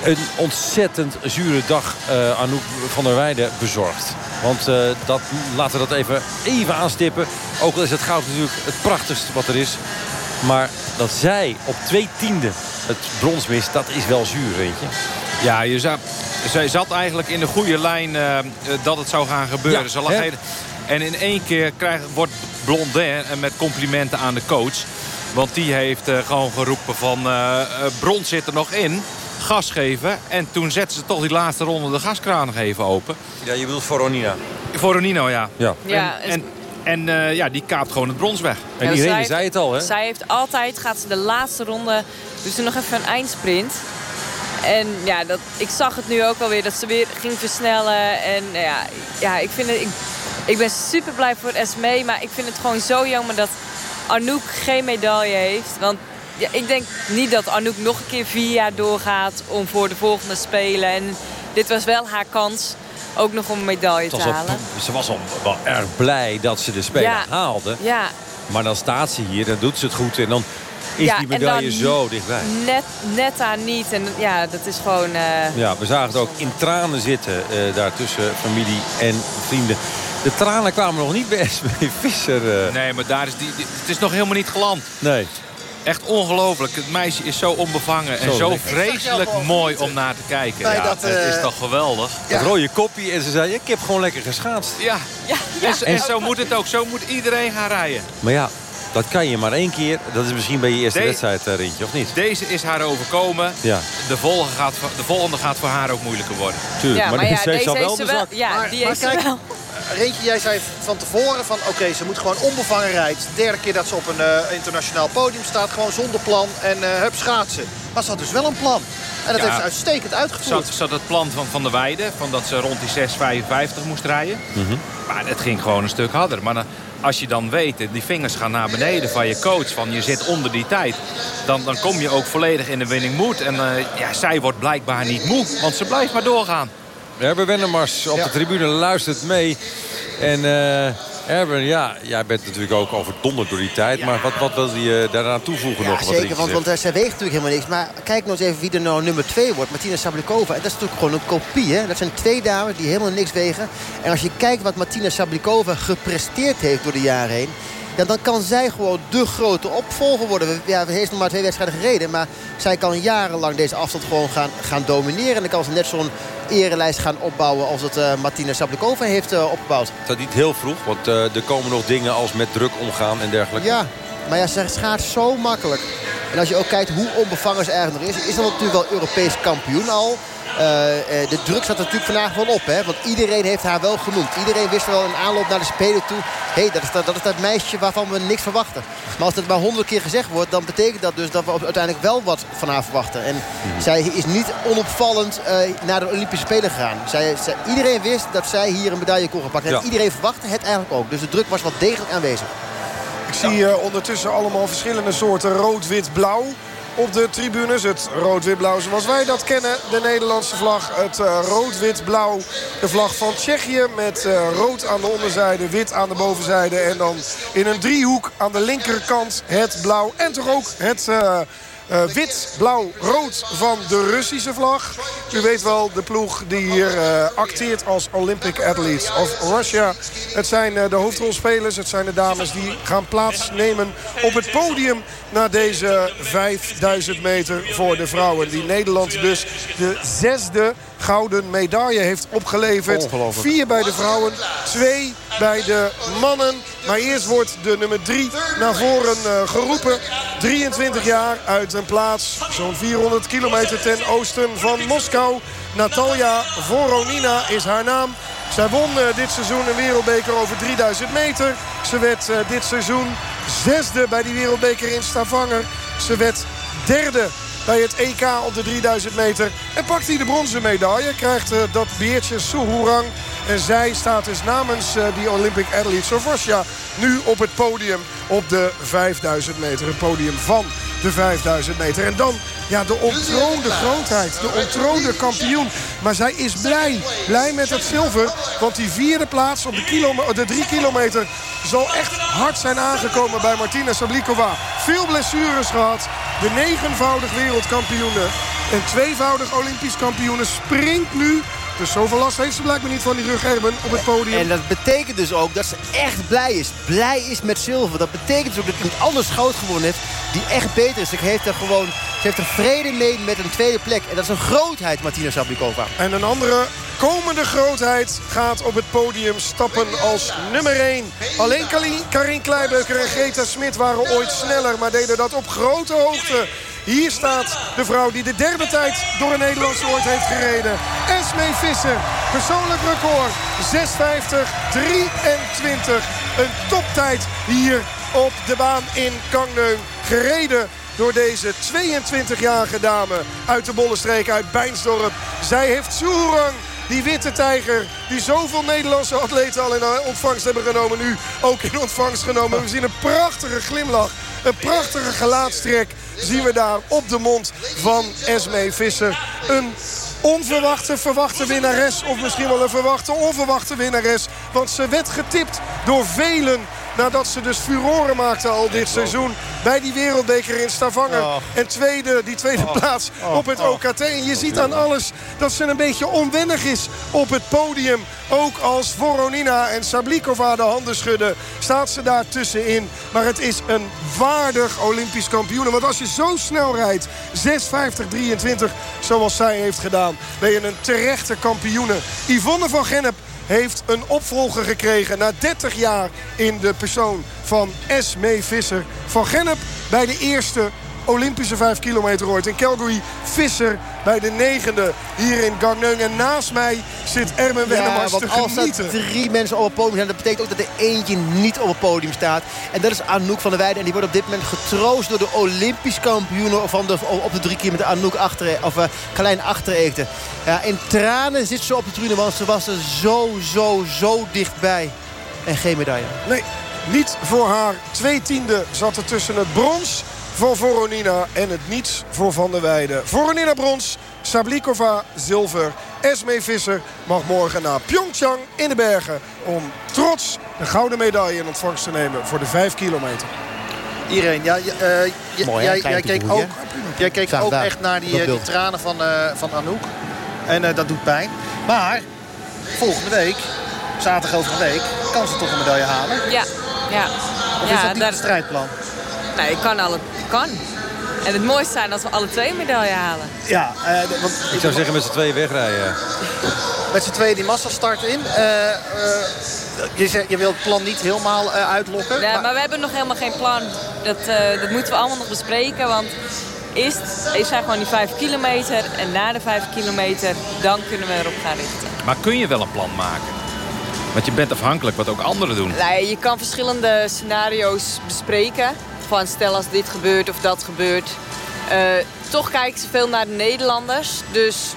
een ontzettend zure dag uh, Anouk van der Weijden bezorgt. Want uh, dat, laten we dat even, even aanstippen. Ook al is het goud natuurlijk het prachtigste wat er is. Maar dat zij op twee tiende het brons mist, dat is wel zuur, weet je. Ja, je zat, zij zat eigenlijk in de goede lijn uh, dat het zou gaan gebeuren. Ja, Ze lag en in één keer krijg, wordt Blondin met complimenten aan de coach want die heeft uh, gewoon geroepen van uh, brons zit er nog in. Gas geven. En toen zetten ze toch die laatste ronde de gaskraan nog even open. Ja, je bedoelt Voronina. Voronino, ja. Ja. ja en, en, en uh, ja, die kaapt gewoon het brons weg. En ja, Irene zei het al, hè? Zij heeft altijd, gaat ze de laatste ronde, dus ze nog even een eindsprint. En ja, dat, ik zag het nu ook alweer, dat ze weer ging versnellen. En ja, ja ik, vind het, ik, ik ben super blij voor SME, maar ik vind het gewoon zo jammer dat Anouk geen medaille heeft. Want ja, ik denk niet dat Anouk nog een keer vier jaar doorgaat om voor de volgende Spelen. En dit was wel haar kans ook nog om een medaille te halen. ze was al wel erg blij dat ze de Spelen haalde. Ja. Maar dan staat ze hier, dan doet ze het goed en dan is die medaille zo dichtbij. Net, net aan niet. En ja, dat is gewoon... Uh... Ja, we zagen het ook in tranen zitten uh, daar tussen familie en vrienden. De tranen kwamen nog niet bij <laughs> SB Visser. Uh. Nee, maar daar is die, het is nog helemaal niet geland. Nee. Echt ongelooflijk. Het meisje is zo onbevangen en zo, vreselijk mooi om naar te kijken. Ja, dat, het is toch geweldig. Ja. Het rode kopje en ze zei, ik heb gewoon lekker geschaatst. Ja, ja, En, en, zo moet het ook. Zo moet iedereen gaan rijden. Maar ja, dat kan je maar één keer. Dat is misschien bij je eerste wedstrijd, uh, Rintje, of niet? Deze is haar overkomen. Ja. De, volgende gaat, de volgende gaat voor haar ook moeilijker worden. Tuurlijk, ja, maar, maar ja, deze heeft wel de wel, Ja, maar, die maar heeft kijk, wel. Reentje, jij zei van tevoren van oké, ze moet gewoon onbevangen rijden. De derde keer dat ze op een uh, internationaal podium staat. Gewoon zonder plan en uh, hup schaatsen. Maar ze had dus wel een plan. En dat heeft ze uitstekend uitgevoerd. Ze had het plan van Van der Weijden. Van dat ze rond die 6,55 moest rijden. Mm -hmm. Maar het ging gewoon een stuk harder. Maar dan, als je dan weet, die vingers gaan naar beneden van je coach. Van je zit onder die tijd. Dan, dan kom je ook volledig in de winning mood. En uh, ja, zij wordt blijkbaar niet moe. Want ze blijft maar doorgaan. Erben Wennemars op de tribune luistert mee. En uh, Erben, ja, jij bent natuurlijk ook overdonderd door die tijd. Maar wat, wat wil je daaraan toevoegen ja, nog? Zeker, want, want uh, zij weegt natuurlijk helemaal niks. Maar kijk nou eens even wie er nou nummer 2 wordt. Martina Sablikova. En dat is natuurlijk gewoon een kopie. Hè? Dat zijn twee dames die helemaal niks wegen. En als je kijkt wat Martina Sablikova gepresteerd heeft door de jaren heen... Ja, dan kan zij gewoon de grote opvolger worden. Ja, ze heeft nog maar twee wedstrijden gereden. Maar zij kan jarenlang deze afstand gewoon gaan, gaan domineren. En dan kan ze net zo'n erelijst gaan opbouwen als het uh, Martina Sablikova heeft uh, opgebouwd. Dat niet heel vroeg, want uh, er komen nog dingen als met druk omgaan en dergelijke. Ja, maar ja, ze gaat zo makkelijk. En als je ook kijkt hoe onbevangen ze eigenlijk nog is... is dan natuurlijk wel Europees kampioen al... Uh, uh, de druk zat er natuurlijk vandaag wel op. Hè? Want iedereen heeft haar wel genoemd. Iedereen wist wel in aanloop naar de Spelen toe... hé, hey, dat, is dat, dat is dat meisje waarvan we niks verwachten. Maar als het maar honderd keer gezegd wordt... dan betekent dat dus dat we uiteindelijk wel wat van haar verwachten. En mm. zij is niet onopvallend uh, naar de Olympische Spelen gegaan. Zij, zij, iedereen wist dat zij hier een medaille kon gaan pakken. En iedereen verwachtte het eigenlijk ook. Dus de druk was wel degelijk aanwezig. Ik zie uh, ondertussen allemaal verschillende soorten rood, wit, blauw. Op de tribunes. Het rood-wit-blauw zoals wij dat kennen. De Nederlandse vlag. Het uh, rood-wit-blauw. De vlag van Tsjechië met uh, rood aan de onderzijde, wit aan de bovenzijde. En dan in een driehoek aan de linkerkant het blauw. En toch ook het... Uh, wit, blauw, rood van de Russische vlag. U weet wel, de ploeg die hier uh, acteert als Olympic Athletes of Russia. Het zijn uh, de hoofdrolspelers, het zijn de dames die gaan plaatsnemen op het podium... na deze 5000 meter voor de vrouwen. Die Nederland dus de zesde gouden medaille heeft opgeleverd. Vier bij de vrouwen, twee bij de mannen. Maar eerst wordt de nummer drie naar voren uh, geroepen. 23 jaar uit een plaats zo'n 400 kilometer ten oosten van Moskou. Natalia Voronina is haar naam. Zij won uh, dit seizoen een wereldbeker over 3000 meter. Ze werd uh, dit seizoen zesde bij die wereldbeker in Stavanger. Ze werd derde bij het EK op de 3000 meter. En pakt hij de bronzen medaille. Krijgt uh, dat beertje Suhurang. En zij staat dus namens uh, die Olympic Athlete Sofosja nu op het podium op de 5000 meter. Het podium van de 5000 meter. En dan ja, de ontroonde grootheid. De ontroonde kampioen. Maar zij is blij. Blij met het zilver. Want die vierde plaats op de, kilome de drie kilometer zal echt hard zijn aangekomen bij Martina Sablikova. Veel blessures gehad. De negenvoudig wereldkampioene. En tweevoudig Olympisch kampioene springt nu dus zoveel last heeft ze blijkbaar niet van die rug Erben op het podium. En dat betekent dus ook dat ze echt blij is. Blij is met zilver. Dat betekent dus ook dat iemand anders goud gewonnen heeft. Die echt beter is. Ze heeft er gewoon ze heeft er vrede mee met een tweede plek. En dat is een grootheid, Martina Sablikova. En een andere komende grootheid gaat op het podium stappen als nummer 1. Alleen Karin Kleibeuker en Greta Smit waren ooit sneller. Maar deden dat op grote hoogte. Hier staat de vrouw die de derde tijd door een Nederlandse ooit heeft gereden. Esmee Visser, persoonlijk record. 6.50-23. Een toptijd hier op de baan in Kangneung. Gereden door deze 22-jarige dame uit de Bollenstreek, uit Bijnsdorp. Zij heeft Soerang die witte tijger die zoveel Nederlandse atleten al in ontvangst hebben genomen. Nu ook in ontvangst genomen. We zien een prachtige glimlach. Een prachtige gelaatstrek zien we daar op de mond van Esmee Visser. Een onverwachte verwachte winnares. Of misschien wel een verwachte onverwachte winnares. Want ze werd getipt door velen. Nadat ze dus furoren maakte al dit seizoen. Bij die wereldbeker in Stavanger. Oh. En tweede, die tweede oh. plaats oh. op het OKT. En je ziet aan alles dat ze een beetje onwennig is op het podium. Ook als Voronina en Sablikova de handen schudden. Staat ze daar tussenin. Maar het is een waardig Olympisch kampioen. Want als je zo snel rijdt. 6.50-23 zoals zij heeft gedaan. Ben je een terechte kampioene. Yvonne van Gennep heeft een opvolger gekregen na 30 jaar in de persoon van Esmee Visser. Van Gennep bij de eerste Olympische 5 kilometer ooit in Calgary. Visser bij de negende hier in Gangneung. En naast mij zit Ermen Wennemars ja, want als er drie mensen op het podium zijn... dat betekent ook dat er eentje niet op het podium staat. En dat is Anouk van der Weijden. En die wordt op dit moment getroost door de Olympisch kampioenen... Van de, op de drie keer met Anouk achter, of uh, Klein Achtereten. Ja, in tranen zit ze op de tribune, want ze was er zo, zo, zo dichtbij. En geen medaille. Nee, niet voor haar. Twee tiende zat er tussen het brons voor Voronina en het niets voor Van der Weijden. Voronina brons, Sablikova zilver. Esme Visser mag morgen naar Pyeongchang in de bergen... om trots de gouden medaille in ontvangst te nemen voor de 5 kilometer. Iedereen, ja, uh, Mooi, jij, jij, keek ook, jij keek ook echt naar die, die tranen van, uh, van Anouk. En uh, dat doet pijn. Maar volgende week, zaterdag over een week, kan ze toch een medaille halen? Ja, ja. Of ja, is dat niet het strijdplan? Nee, ik kan, alle, kan. En het mooiste zijn als we alle twee medaille halen. Ja, uh, want, ik zou zeggen met z'n tweeën wegrijden. Met z'n tweeën die massastart in. Uh, uh, je, je wilt het plan niet helemaal uitlokken. Ja, maar... maar... we hebben nog helemaal geen plan. Dat, dat moeten we allemaal nog bespreken. Want eerst is zijn gewoon die 5 kilometer. En na de 5 kilometer, dan kunnen we erop gaan richten. Maar kun je wel een plan maken? Want je bent afhankelijk wat ook anderen doen. Nee, je kan verschillende scenario's bespreken van stel als dit gebeurt of dat gebeurt. Uh, toch kijken ze veel naar de Nederlanders. Dus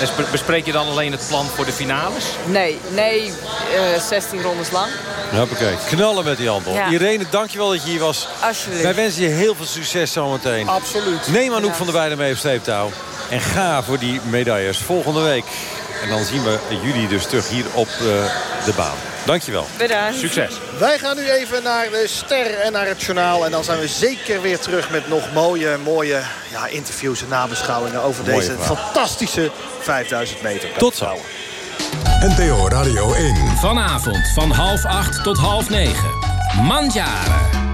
En bespreek je dan alleen het plan voor de finales? Nee, nee, uh, eh, 16 rondes lang. Hoppakee, knallen met die handel. Ja. Irene, dankjewel dat je hier was. Alsjeblieft. Wij wensen je heel veel succes zometeen. Absoluut. Neem Anouk van der Weijden mee op sleeptouw. En ga voor die medailles volgende week. En dan zien we jullie dus terug hier op uh, de baan. Dankjewel. Bedankt. Succes. Wij gaan nu even naar de ster en naar het journaal. En dan zijn we zeker weer terug met nog mooie, mooie ja, interviews en nabeschouwingen... over deze fantastische 5000 meter. Tot zo. NTO Radio 1. Vanavond van half acht tot half negen. Mandjaren.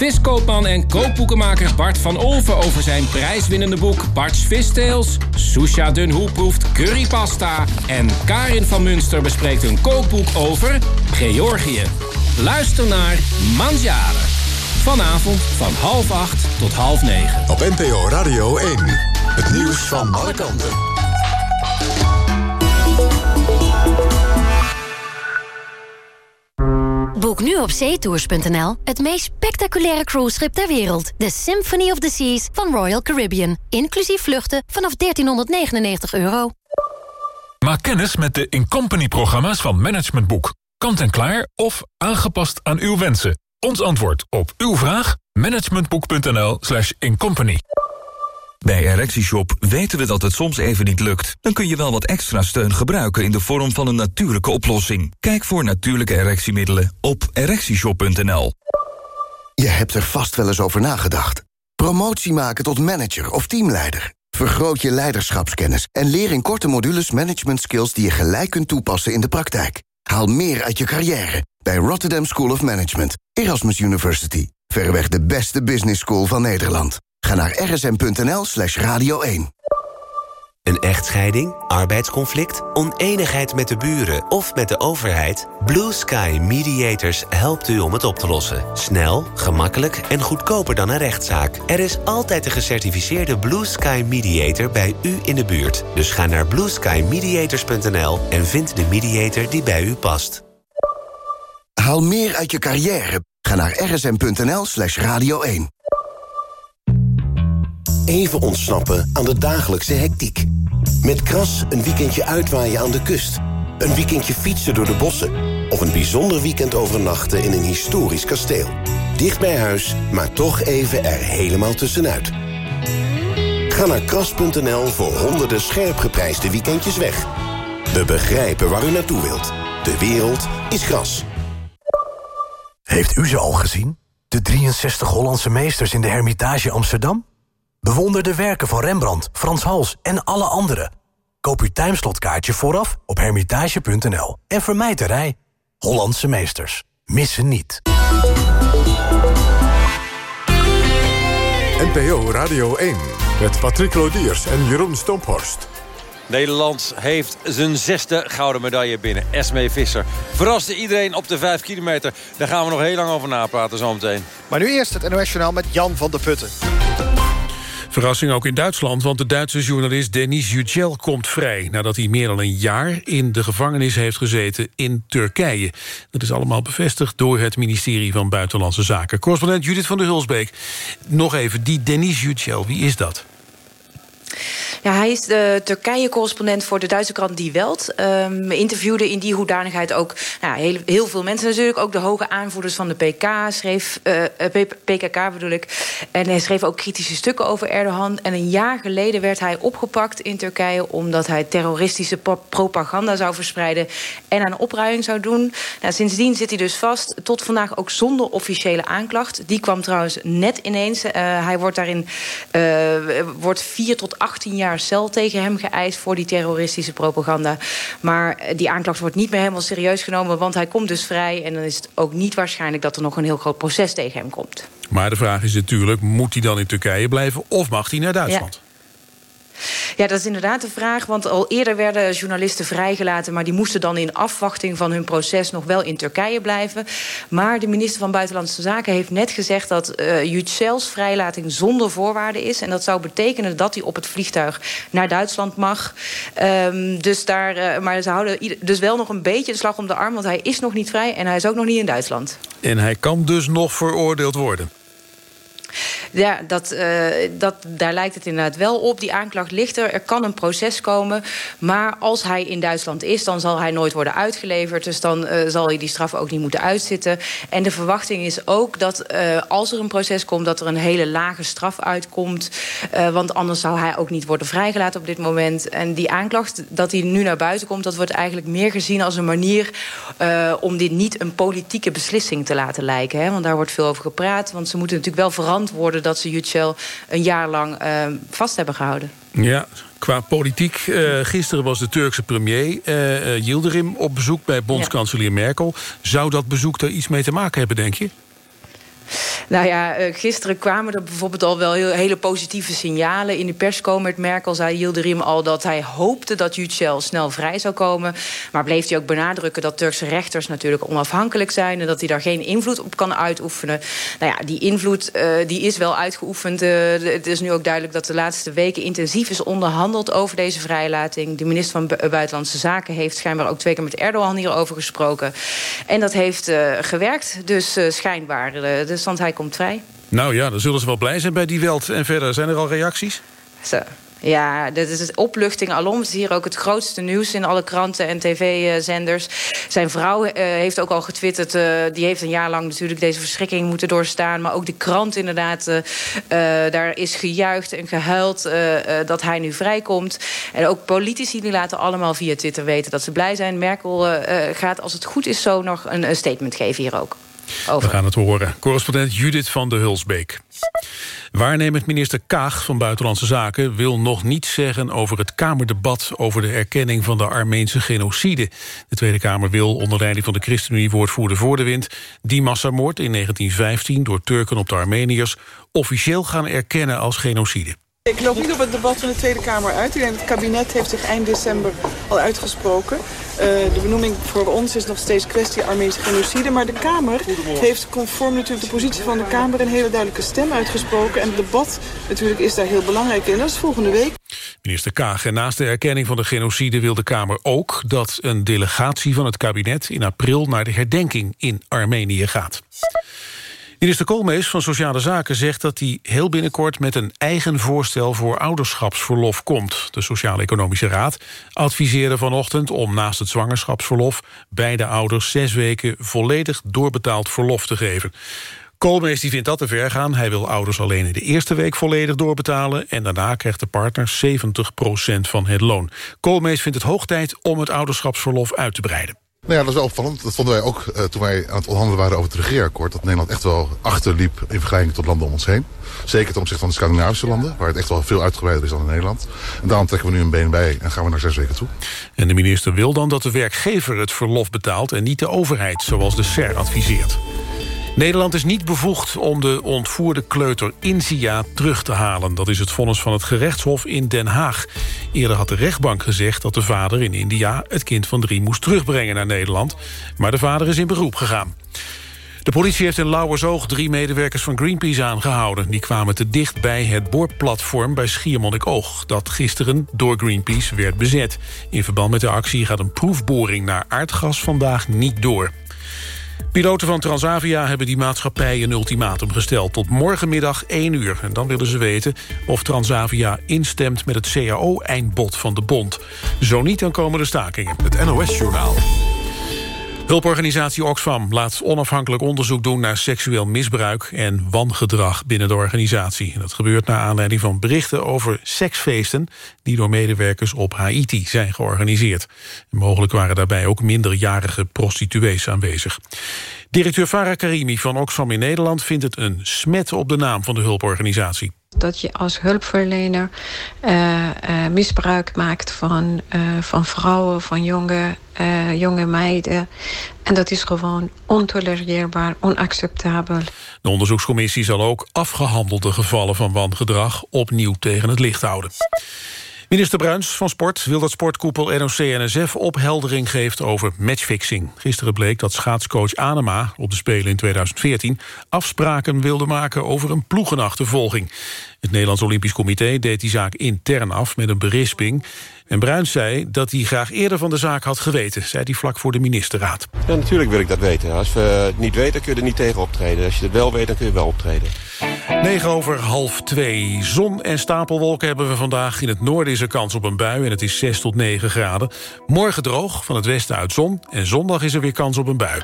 Viskoopman en kookboekenmaker Bart van Olven over zijn prijswinnende boek Bart's Fistales. Susha Dunhoe proeft currypasta. En Karin van Munster bespreekt een kookboek over Georgië. Luister naar Manjaren. Vanavond van half acht tot half negen. Op NPO Radio 1. Het nieuws van alle kanten. Boek nu op zeetours.nl het meest spectaculaire cruiseschip ter wereld. De Symphony of the Seas van Royal Caribbean. Inclusief vluchten vanaf 1399 euro. Maak kennis met de Incompany-programma's van Management Boek. Kant-en-klaar of aangepast aan uw wensen. Ons antwoord op uw vraag? managementboek.nl slash incompany. Bij ErectieShop weten we dat het soms even niet lukt. Dan kun je wel wat extra steun gebruiken in de vorm van een natuurlijke oplossing. Kijk voor natuurlijke erectiemiddelen op ErectieShop.nl. Je hebt er vast wel eens over nagedacht. Promotie maken tot manager of teamleider. Vergroot je leiderschapskennis en leer in korte modules management skills die je gelijk kunt toepassen in de praktijk. Haal meer uit je carrière bij Rotterdam School of Management, Erasmus University. Verreweg de beste business school van Nederland. Ga naar rsm.nl slash radio 1. Een echtscheiding, arbeidsconflict, oneenigheid met de buren of met de overheid? Blue Sky Mediators helpt u om het op te lossen. Snel, gemakkelijk en goedkoper dan een rechtszaak. Er is altijd een gecertificeerde Blue Sky Mediator bij u in de buurt. Dus ga naar blueskymediators.nl en vind de mediator die bij u past. Haal meer uit je carrière. Ga naar rsm.nl slash radio 1. Even ontsnappen aan de dagelijkse hectiek. Met Kras een weekendje uitwaaien aan de kust. Een weekendje fietsen door de bossen. Of een bijzonder weekend overnachten in een historisch kasteel. Dicht bij huis, maar toch even er helemaal tussenuit. Ga naar kras.nl voor honderden scherp geprijsde weekendjes weg. We begrijpen waar u naartoe wilt. De wereld is gras. Heeft u ze al gezien? De 63 Hollandse meesters in de Hermitage Amsterdam? Bewonder de werken van Rembrandt, Frans Hals en alle anderen. Koop uw timeslotkaartje vooraf op hermitage.nl. En vermijd de rij. Hollandse meesters. Missen niet. NPO Radio 1 met Patrick Lodiers en Jeroen Stomphorst. Nederland heeft zijn zesde gouden medaille binnen. Esme Visser verraste iedereen op de 5 kilometer. Daar gaan we nog heel lang over napraten zometeen. Maar nu eerst het NOS Journaal met Jan van der Putten. Verrassing ook in Duitsland, want de Duitse journalist Denis Yücel komt vrij... nadat hij meer dan een jaar in de gevangenis heeft gezeten in Turkije. Dat is allemaal bevestigd door het ministerie van Buitenlandse Zaken. Correspondent Judith van der Hulsbeek. Nog even, die Denis Yücel, wie is dat? Ja, hij is de Turkije-correspondent voor de Duitse krant Die Welt. Um, interviewde in die hoedanigheid ook nou, heel, heel, veel mensen natuurlijk. Ook de hoge aanvoerders van de PK schreef, uh, eh, PKK bedoel ik. En hij schreef ook kritische stukken over Erdogan. En een jaar geleden werd hij opgepakt in Turkije... omdat hij terroristische propaganda zou verspreiden... en aan opruiing zou doen. Nou, sindsdien zit hij dus vast. Tot vandaag ook zonder officiële aanklacht. Die kwam trouwens net ineens. Uh, hij wordt daarin wordt vier tot 18 jaar cel tegen hem geëist voor die terroristische propaganda. Maar die aanklacht wordt niet meer helemaal serieus genomen, want hij komt dus vrij. En dan is het ook niet waarschijnlijk dat er nog een heel groot proces tegen hem komt. Maar de vraag is natuurlijk, moet hij dan in Turkije blijven of mag hij naar Duitsland? Ja, dat is inderdaad de vraag. Want al eerder werden journalisten vrijgelaten... maar die moesten dan in afwachting van hun proces... nog wel in Turkije blijven. Maar de minister van Buitenlandse Zaken heeft net gezegd... dat uh, vrijlating zonder voorwaarden is. En dat zou betekenen dat hij op het vliegtuig naar Duitsland mag. Um, dus daar, uh, maar ze houden dus wel nog een beetje de slag om de arm... want hij is nog niet vrij en hij is ook nog niet in Duitsland. En hij kan dus nog veroordeeld worden? Ja, dat, dat, daar lijkt het inderdaad wel op. Die aanklacht ligt er. Er kan een proces komen. Maar als hij in Duitsland is, dan zal hij nooit worden uitgeleverd. Dus dan zal hij die straf ook niet moeten uitzitten. En de verwachting is ook dat als er een proces komt... dat er een hele lage straf uitkomt. want anders zou hij ook niet worden vrijgelaten op dit moment. En die aanklacht, dat hij nu naar buiten komt... dat wordt eigenlijk meer gezien als een manier... om dit niet een politieke beslissing te laten lijken. Hè? Want daar wordt veel over gepraat. Want ze moeten natuurlijk wel verantwoorden... dat ze Yücel een jaar lang uh, vast hebben gehouden. Ja, qua politiek. Uh, gisteren was de Turkse premier uh, Yildirim op bezoek bij bondskanselier Merkel. Zou dat bezoek daar iets mee te maken hebben, denk je? Nou ja, eh, gisteren kwamen er bijvoorbeeld al wel hele positieve signalen. In de pers komen met Merkel zei Yildirim al dat hij hoopte dat Yücel snel vrij zou komen. Maar bleef hij ook benadrukken dat Turkse rechters natuurlijk onafhankelijk zijn... en dat hij daar geen invloed op kan uitoefenen. Nou ja, die invloed uh, die is wel uitgeoefend. Uh, het is nu ook duidelijk dat de laatste weken intensief is onderhandeld over deze vrijlating. De minister van Buitenlandse Zaken heeft schijnbaar ook twee keer met Erdogan hierover gesproken. En dat heeft gewerkt, dus schijnbaar. De stand hij komt vrij. Nou ja, dan zullen ze wel blij zijn bij die Welt. En verder, zijn er al reacties? Zo. Ja, dit is opluchting alom. Het is hier ook het grootste nieuws in alle kranten en tv-zenders. Zijn vrouw uh, heeft ook al getwitterd. Uh, die heeft een jaar lang natuurlijk deze verschrikking moeten doorstaan. Maar ook de krant inderdaad. Uh, daar is gejuicht en gehuild dat hij nu vrijkomt. En ook politici die laten allemaal via Twitter weten dat ze blij zijn. Merkel gaat als het goed is zo nog een, een statement geven hier ook. We gaan het horen. Correspondent Judith van de Hulsbeek. Waarnemend minister Kaag van Buitenlandse Zaken wil nog niets zeggen over het Kamerdebat over de erkenning van de Armeense genocide. De Tweede Kamer wil onder leiding van de ChristenUnie-woordvoerder voor de wind die massamoord in 1915 door Turken op de Armeniërs officieel gaan erkennen als genocide. Ik loop niet op het debat van de Tweede Kamer uit. Ik denk het kabinet heeft zich eind december al uitgesproken. Uh, de benoeming voor ons is nog steeds kwestie Armeense genocide. Maar de Kamer heeft conform natuurlijk de positie van de Kamer... een hele duidelijke stem uitgesproken. En het debat natuurlijk is daar heel belangrijk in. Dat is volgende week. Minister Kaag. En naast de erkenning van de genocide wil de Kamer ook... dat een delegatie van het kabinet in april naar de herdenking in Armenië gaat. Minister Koolmees van Sociale Zaken zegt dat hij heel binnenkort met een eigen voorstel voor ouderschapsverlof komt. De Sociaal-Economische Raad adviseerde vanochtend om naast het zwangerschapsverlof beide ouders zes weken volledig doorbetaald verlof te geven. Koolmees die vindt dat te ver gaan. Hij wil ouders alleen in de eerste week volledig doorbetalen... en daarna krijgt de partner 70% van het loon. Koolmees vindt het hoog tijd om het ouderschapsverlof uit te breiden. Nou ja, dat is wel opvallend. Dat vonden wij ook uh, toen wij aan het onderhandelen waren over het regeerakkoord. Dat Nederland echt wel achterliep in vergelijking tot landen om ons heen. Zeker ten opzichte van de Scandinavische landen, waar het echt wel veel uitgebreider is dan in Nederland. En daarom trekken we nu een been bij en gaan we naar zes weken toe. En de minister wil dan dat de werkgever het verlof betaalt en niet de overheid, zoals de SER adviseert. Nederland is niet bevoegd om de ontvoerde kleuter Inzia terug te halen. Dat is het vonnis van het gerechtshof in Den Haag. Eerder had de rechtbank gezegd dat de vader in India... het kind van drie moest terugbrengen naar Nederland. Maar de vader is in beroep gegaan. De politie heeft in Lauwersoog drie medewerkers van Greenpeace aangehouden. Die kwamen te dicht bij het boorplatform bij Schiermonnikoog... dat gisteren door Greenpeace werd bezet. In verband met de actie gaat een proefboring naar aardgas vandaag niet door. Piloten van Transavia hebben die maatschappij een ultimatum gesteld... tot morgenmiddag 1 uur. En dan willen ze weten of Transavia instemt met het CAO-eindbod van de bond. Zo niet, dan komen de stakingen. Het NOS-journaal. Hulporganisatie Oxfam laat onafhankelijk onderzoek doen naar seksueel misbruik en wangedrag binnen de organisatie. Dat gebeurt naar aanleiding van berichten over seksfeesten die door medewerkers op Haiti zijn georganiseerd. Mogelijk waren daarbij ook minderjarige prostituees aanwezig. Directeur Farah Karimi van Oxfam in Nederland vindt het een smet op de naam van de hulporganisatie dat je als hulpverlener uh, uh, misbruik maakt van, uh, van vrouwen, van jonge, jonge meiden. En dat is gewoon ontolereerbaar, onacceptabel. De onderzoekscommissie zal ook afgehandelde gevallen van wangedrag opnieuw tegen het licht houden. Minister Bruins van Sport wil dat sportkoepel NOC-NSF opheldering geeft over matchfixing. Gisteren bleek dat schaatscoach Anema op de Spelen in 2014 afspraken wilde maken over een ploegenachtervolging. Het Nederlands Olympisch Comité deed die zaak intern af met een berisping. En Bruins zei dat hij graag eerder van de zaak had geweten, zei hij vlak voor de ministerraad. Ja, natuurlijk wil ik dat weten. Als we het niet weten, kun je er niet tegen optreden. Als je het wel weet, dan kun je wel optreden. 9 over half 2. Zon en stapelwolken hebben we vandaag. In het noorden is er kans op een bui en het is 6 tot 9 graden. Morgen droog, van het westen uit zon. En zondag is er weer kans op een bui.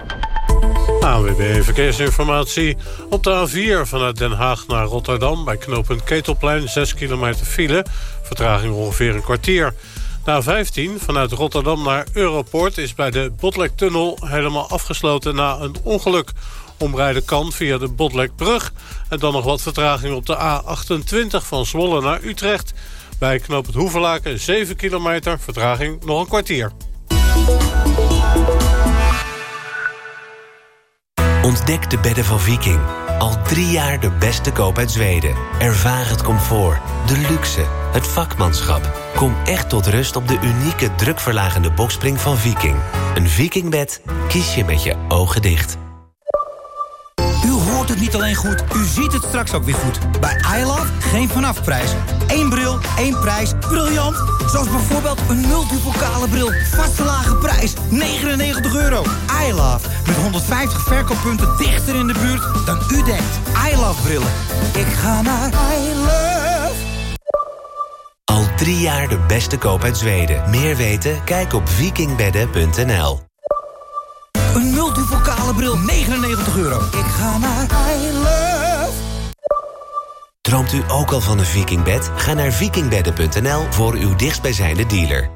AWB Verkeersinformatie. Op de A4 vanuit Den Haag naar Rotterdam... bij knooppunt Ketelplein, 6 kilometer file. Vertraging ongeveer een kwartier. De A15 vanuit Rotterdam naar Europoort... is bij de Botlektunnel helemaal afgesloten na een ongeluk. Omrijden kan via de Botlekbrug. En dan nog wat vertraging op de A28 van Zwolle naar Utrecht. Bij knooppunt Hoevelaken 7 kilometer, vertraging nog een kwartier. Ontdek de bedden van Viking. Al drie jaar de beste koop uit Zweden. Ervaar het comfort, de luxe, het vakmanschap. Kom echt tot rust op de unieke drukverlagende bokspring van Viking. Een Vikingbed kies je met je ogen dicht. U hoort het niet alleen goed, u ziet het straks ook weer goed. Bij iLove geen vanafprijs. Eén bril, één prijs. Briljant! Zoals bijvoorbeeld een multipokale bril. Vaste lage prijs, 99 euro. iLove, met 150 verkooppunten dichter in de buurt dan u denkt. iLove brillen. Ik ga naar iLove. Al drie jaar de beste koop uit Zweden. Meer weten? Kijk op vikingbedden.nl. Een multipokale bril, 99 euro. Ik ga naar. Droomt u ook al van een vikingbed? Ga naar vikingbedden.nl voor uw dichtstbijzijnde dealer.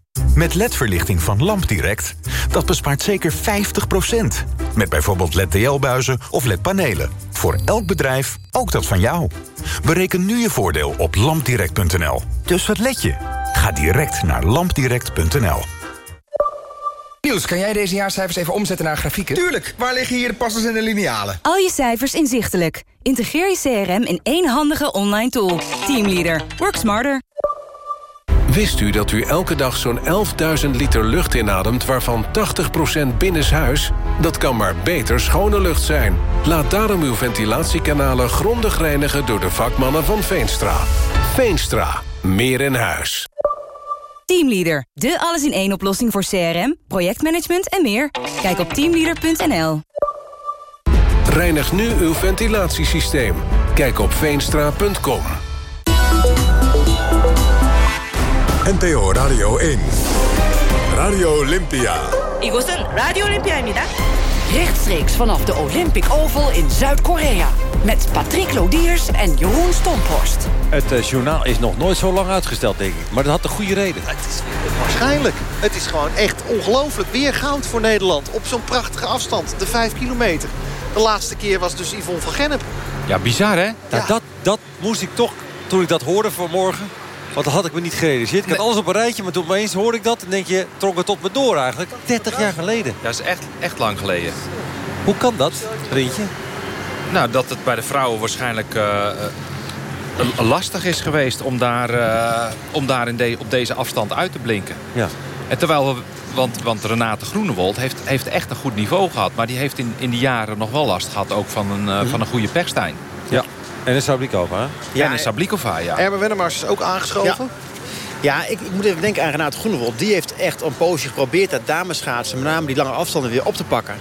Met LED-verlichting van LampDirect, dat bespaart zeker 50%. Met bijvoorbeeld LED-TL-buizen of LED-panelen. Voor elk bedrijf, ook dat van jou. Bereken nu je voordeel op lampdirect.nl. Dus wat let je? Ga direct naar lampdirect.nl. Niels, kan jij deze jaarcijfers even omzetten naar grafieken? Tuurlijk, waar liggen hier de passers en de linealen? Al je cijfers inzichtelijk. Integreer je CRM in één handige online tool. Teamleader. Work smarter. Wist u dat u elke dag zo'n 11.000 liter lucht inademt... waarvan 80% binnenshuis? Dat kan maar beter schone lucht zijn. Laat daarom uw ventilatiekanalen grondig reinigen... door de vakmannen van Veenstra. Veenstra. Meer in huis. Teamleader. De alles-in-één oplossing voor CRM, projectmanagement en meer. Kijk op teamleader.nl. Reinig nu uw ventilatiesysteem. Kijk op veenstra.com. NTO Radio 1. Radio Olympia. 이곳은 라디오 올림피아입니다. Rechtstreeks vanaf de Olympic Oval in Zuid-Korea. Met Patrick Lodiers en Jeroen Stomphorst. Het uh, journaal is nog nooit zo lang uitgesteld, denk ik. Maar dat had een goede reden. Het is waarschijnlijk. Het is gewoon echt ongelooflijk. Weer goud voor Nederland. Op zo'n prachtige afstand. De 5 kilometer. De laatste keer was dus Yvonne van Gennep. Ja, bizar hè? Ja. Dat, dat moest ik toch, toen ik dat hoorde vanmorgen... Want dat had ik me niet gerealiseerd. Ik had alles op een rijtje, maar toen opeens hoorde ik dat... en denk je, trok het op me door eigenlijk. 30 jaar geleden. Ja, dat is echt, echt lang geleden. Hoe kan dat, Rintje? Nou, dat het bij de vrouwen waarschijnlijk uh, uh, lastig is geweest... om daar, uh, om daar in de, op deze afstand uit te blinken. Ja. En terwijl we... Want, want Renate Groenewold heeft, heeft echt een goed niveau gehad. Maar die heeft in, in die jaren nog wel last gehad... ook van een, mm. van een goede Pechstein. Ja. En een Sablikova, Ja, en een Sablikova, ja. Erben Wennemars is ook aangeschoven. Ja. Ja, ik, ik, moet even denken aan Renate Groenewold. Die heeft echt een poosje geprobeerd dat dameschaatsen... met name die lange afstanden weer op te pakken.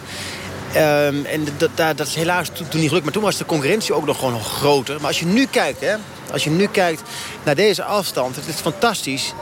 Um, en dat, dat, dat is helaas toen, toen niet gelukt. Maar toen was de concurrentie ook nog gewoon nog groter. Maar als je nu kijkt, hè, als je nu kijkt naar deze afstand... het is fantastisch.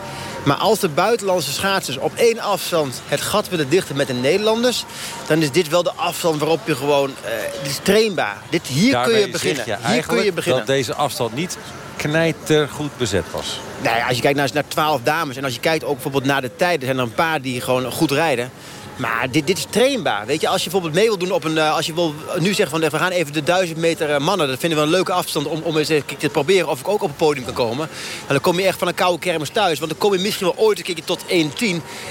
Maar als de buitenlandse schaatsers op één afstand het gat willen dichten met de Nederlanders... dan is dit wel de afstand waarop je gewoon... Uh, dit is trainbaar. Dit, hier Daarmee kun je beginnen. Je hier kun je beginnen. dat deze afstand niet knijter goed bezet was. Nou ja, als je kijkt naar, naar 12 dames en als je kijkt ook bijvoorbeeld naar de tijden... zijn er een paar die gewoon goed rijden... Maar dit, dit is trainbaar. Weet je, als je bijvoorbeeld mee wil doen op een... als je wil nu zeggen van we gaan even de duizend meter mannen. Dat vinden we een leuke afstand om, om eens te proberen of ik ook op het podium kan komen. En dan kom je echt van een koude kermis thuis. Want dan kom je misschien wel ooit een keer tot 1-10.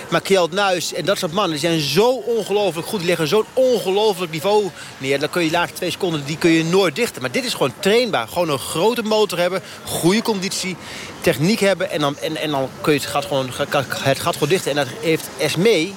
Maar Kjeld Nuis en dat soort mannen die zijn zo ongelooflijk goed. Die leggen zo'n ongelooflijk niveau neer. Dan kun je laatste twee seconden, die kun je nooit dichten. Maar dit is gewoon trainbaar. Gewoon een grote motor hebben. Goede conditie. Techniek hebben. En dan, en, en dan kun je het gat gewoon, het gat gewoon dichten. En dat heeft Esmee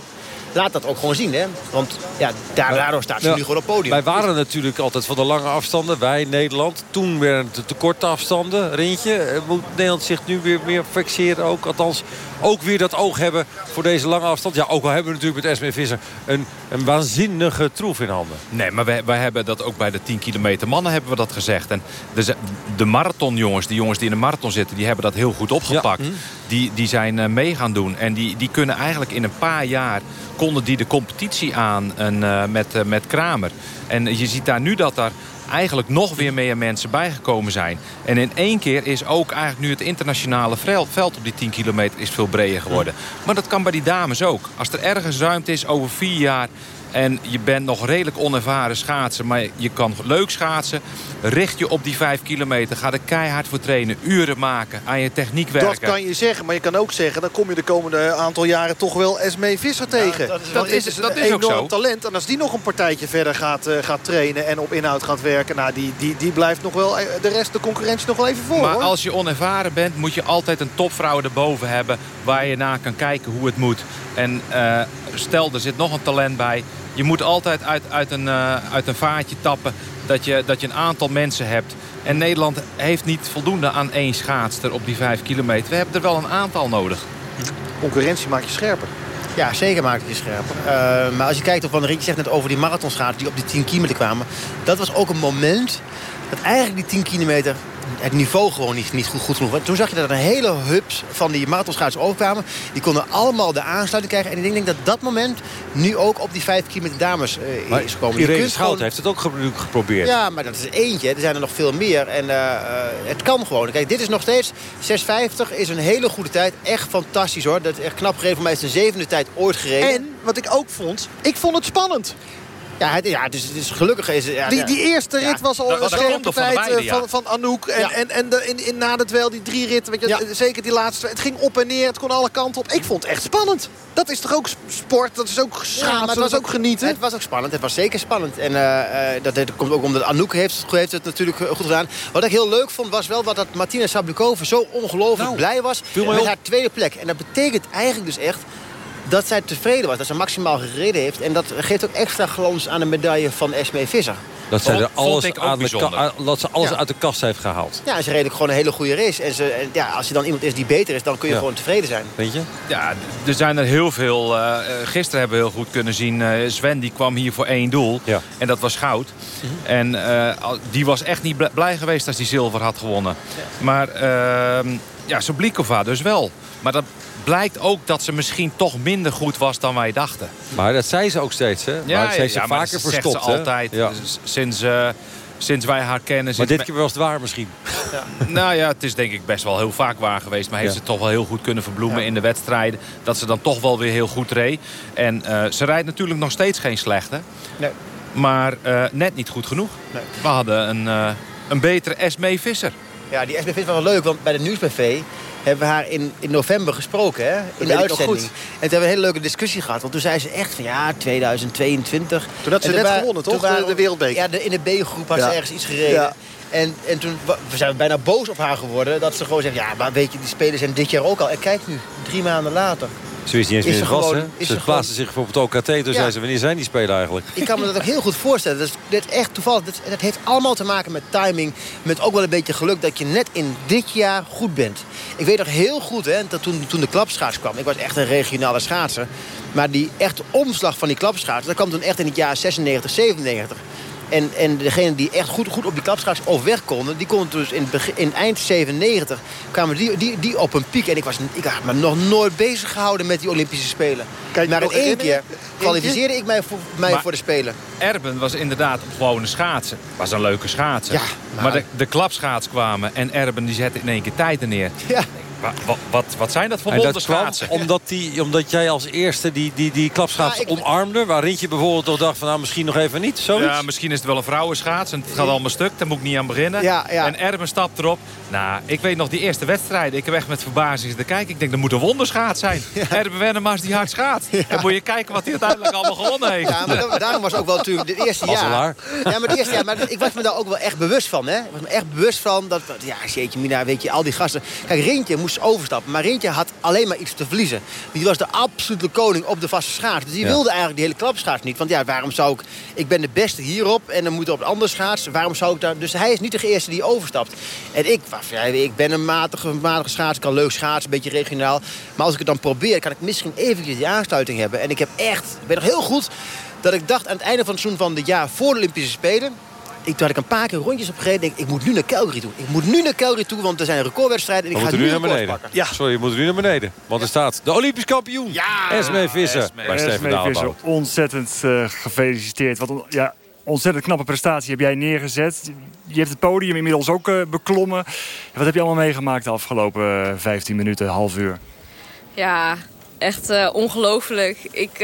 laat dat ook gewoon zien. Hè? Want ja, daardoor staat ze nu gewoon op podium. Wij waren natuurlijk altijd van de lange afstanden. Wij, Nederland. Toen werden het de korte afstanden. Rintje, eh, moet Nederland zich nu weer meer fixeren ook? Althans, ook weer dat oog hebben voor deze lange afstand. Ja, ook al hebben we natuurlijk met Esme Visser een, een waanzinnige troef in handen. Nee, maar wij, wij hebben dat ook bij de 10 kilometer mannen hebben we dat gezegd. En de, de marathonjongens, de jongens die in de marathon zitten... die hebben dat heel goed opgepakt. Hm. Die, die zijn uh, mee gaan doen. En die, die kunnen eigenlijk in een paar jaar... konden die de competitie aan en, uh, met, uh, met Kramer. En je ziet daar nu dat daar eigenlijk nog weer meer mensen bijgekomen zijn. En in één keer is ook eigenlijk nu het internationale veld op die 10 kilometer is veel breder geworden. Maar dat kan bij die dames ook. Als er ergens ruimte is over vier jaar en je bent nog redelijk onervaren schaatsen... maar je kan leuk schaatsen. Richt je op die vijf kilometer. Ga er keihard voor trainen. Uren maken. Aan je techniek werken. Dat kan je zeggen. Maar je kan ook zeggen... dan kom je de komende aantal jaren toch wel Esmee Visser tegen. dat is, dat is, is, dat is een enorm talent. En als die nog een partijtje verder gaat, uh, gaat trainen... en op inhoud gaat werken... Nou, die, die, die blijft nog wel... Eh, de rest, de concurrentie nog wel even voor. Maar hoor. als je onervaren bent... moet je altijd een topvrouw erboven hebben... waar je naar kan kijken hoe het moet. En uh, stel, er zit nog een talent bij je moet altijd uit, uit, een, uh, uit een vaatje tappen dat je, dat je een aantal mensen hebt. En Nederland heeft niet voldoende aan één schaatster op die vijf kilometer. We hebben er wel een aantal nodig. Concurrentie maakt je scherper. Ja, zeker maakt het je scherper. Uh, maar als je kijkt op wat Rietje zegt net over die marathonschaatsen die op die 10 kilometer kwamen. Dat was ook een moment dat eigenlijk die 10 kilometer het niveau gewoon niet, niet goed, goed genoeg. Toen zag je dat een hele hubs van die marathonschaatsers overkwamen. Die konden allemaal de aansluiting krijgen. En ik denk dat dat moment nu ook op die 5 kilometer dames uh, is gekomen. Irene Schout gewoon... heeft het ook geprobeerd. Ja, maar dat is eentje. Er zijn er nog veel meer. En uh, het kan gewoon. Kijk, dit is nog steeds 6,50 is een hele goede tijd. Echt fantastisch hoor. Dat is echt knap gereden. Voor mij is de zevende tijd ooit gereden. En wat ik ook vond, ik vond het spannend. Ja, het, ja het, is, het is gelukkig. Is, ja, die, die eerste rit ja, was al een scherpe tijd van, beide, van, van, Anouk. En, ja. en, en de, in, in, na het wel die drie ritten, weet je, zeker die laatste. Het ging op en neer, het kon alle kanten op. Ik vond het echt spannend. Dat is toch ook sport, dat is ook schaatsen, dat is ook, genieten. Het was ook spannend, het was zeker spannend. En uh, uh, dat, dat, komt ook omdat Anouk heeft, heeft het natuurlijk goed gedaan. Wat ik heel leuk vond was wel dat Martina Sablikova zo ongelooflijk nou, blij was met haar tweede plek. En dat betekent eigenlijk dus echt dat zij tevreden was, dat ze maximaal gereden heeft. En dat geeft ook extra glans aan de medaille van Esmee Visser. Dat, zij er alles aan de dat ze alles ja. uit de kast heeft gehaald. Ja, ze reed ook gewoon een hele goede race. En, ze, ja, als je dan iemand is die beter is, dan kun je ja. gewoon tevreden zijn. Weet je? Ja, er zijn er heel veel. Uh, gisteren hebben we heel goed kunnen zien. Uh, Sven die kwam hier voor één doel. Ja. En dat was goud. Mm -hmm. En uh, die was echt niet blij geweest als hij zilver had gewonnen. Maar ehm, ja, Soblikova dus wel. Maar dat blijkt ook dat ze misschien toch minder goed was dan wij dachten. Maar dat zei ze ook steeds, hè? Ja, maar ze heeft ja, ze vaker dat verstopt, zegt ze altijd. Ja. Sinds, uh, sinds wij haar kennen. Maar dit keer was het waar misschien. Ja. nou ja, het is denk ik best wel heel vaak waar geweest. Maar heeft ze toch wel heel goed kunnen verbloemen in de wedstrijden. Dat ze dan toch wel weer heel goed reed. En uh, ze rijdt natuurlijk nog steeds geen slechte. Nee. Maar uh, net niet goed genoeg. Nee. We hadden een, een betere Esmee Visser. Ja, die Esmee Visser was wel leuk. Want bij de Nieuwsbv hebben we haar in, in november gesproken, hè? in de uitzending. En toen hebben we een hele leuke discussie gehad. Want toen zei ze echt van ja, 2022. Toen had ze net gewonnen, toch? Waren, de Wereldbeker. Ja, de, in de B-groep had ja. ze ergens iets gereden. Ja. En, en toen we zijn we bijna boos op haar geworden. Dat ze gewoon zegt, ja, maar weet je, die spelers zijn dit jaar ook al. En kijk nu, drie maanden later. Ze wist niet eens meer hè? Ze plaatste zich voor het OKT. Toen ja. zei ze, wanneer zijn die spelen eigenlijk? Ik kan me dat ook heel goed voorstellen. Dat is echt toevallig. Dat, dat heeft allemaal te maken met timing. Met ook wel een beetje geluk dat je net in dit jaar goed bent. Ik weet nog heel goed, hè, dat toen, toen de klapschaats kwam. Ik was echt een regionale schaatser. Maar die echte omslag van die klapschaats... dat kwam toen echt in het jaar 96, 97. En, en degene die echt goed, goed op die klapschaats overweg konden... die konden dus in, begin, in eind 97 kwamen die, die, die op een piek. En ik, was, ik had me nog nooit bezig gehouden met die Olympische Spelen. Kijk, maar in één keer kwalificeerde ik mij voor, mij voor de Spelen. Erben was inderdaad gewoon een schaatsen. Was een leuke schaatsen. Ja, maar, maar de, de klapschaats kwamen en Erben die zette in één keer tijden neer. Ja. Wat, wat, wat zijn dat voor wonderschaatsen? Omdat, die, omdat jij als eerste die, die, die klapschaats omarmde. Waar Rintje bijvoorbeeld toch dacht van nou misschien nog even niet. Zoiets? Ja, misschien is het wel een vrouwenschaats. En het gaat allemaal stuk. Daar moet ik niet aan beginnen. Ja, ja. En Erben stapt erop. Nou, ik weet nog die eerste wedstrijd. Ik heb echt met verbazing te kijken. Ik denk dat moet een wonderschaats zijn. Ja. Erben Wennemars die hard schaat. En moet je kijken wat hij uiteindelijk allemaal gewonnen heeft. Ja, maar daarom was ook wel natuurlijk het eerste jaar. Ja, maar het eerste jaar. Maar ik was me daar ook wel echt bewust van. Hè? Ik was me echt bewust van dat, ja, jeetje mina, weet je, al die gasten. Kijk, Rintje moest overstappen. Maar Rintje had alleen maar iets te verliezen. Die was de absolute koning op de vaste schaats. Dus die wilde eigenlijk die hele klapschaats niet. Want ja, waarom zou ik... Ik ben de beste hierop en dan moet er op een andere schaats. Waarom zou ik daar... Dus hij is niet de eerste die overstapt. En ik, ja, ik ben een matige, matige schaats. Ik kan leuk schaatsen, een beetje regionaal. Maar als ik het dan probeer, kan ik misschien eventjes die aansluiting hebben. En ik heb echt... Ik ben nog heel goed dat ik dacht aan het einde van het seizoen van dit jaar... voor de Olympische Spelen ik, toen had ik een paar keer rondjes op gereden. Denk, ik moet nu naar Calgary toe. Ik moet nu naar Calgary toe, want er zijn recordwedstrijden. En ik ga nu naar beneden. Pakken. Ja. Sorry, je moet nu naar beneden. Want er staat de Olympisch kampioen. Ja. Esme Visser. Esme. Bij Steven Visser, ontzettend uh, gefeliciteerd. Wat ja, ontzettend knappe prestatie heb jij neergezet. Je hebt het podium inmiddels ook uh, beklommen. Wat heb je allemaal meegemaakt de afgelopen uh, eh, 15 minuten, half uur? Ja, echt uh, ongelooflijk. Ik,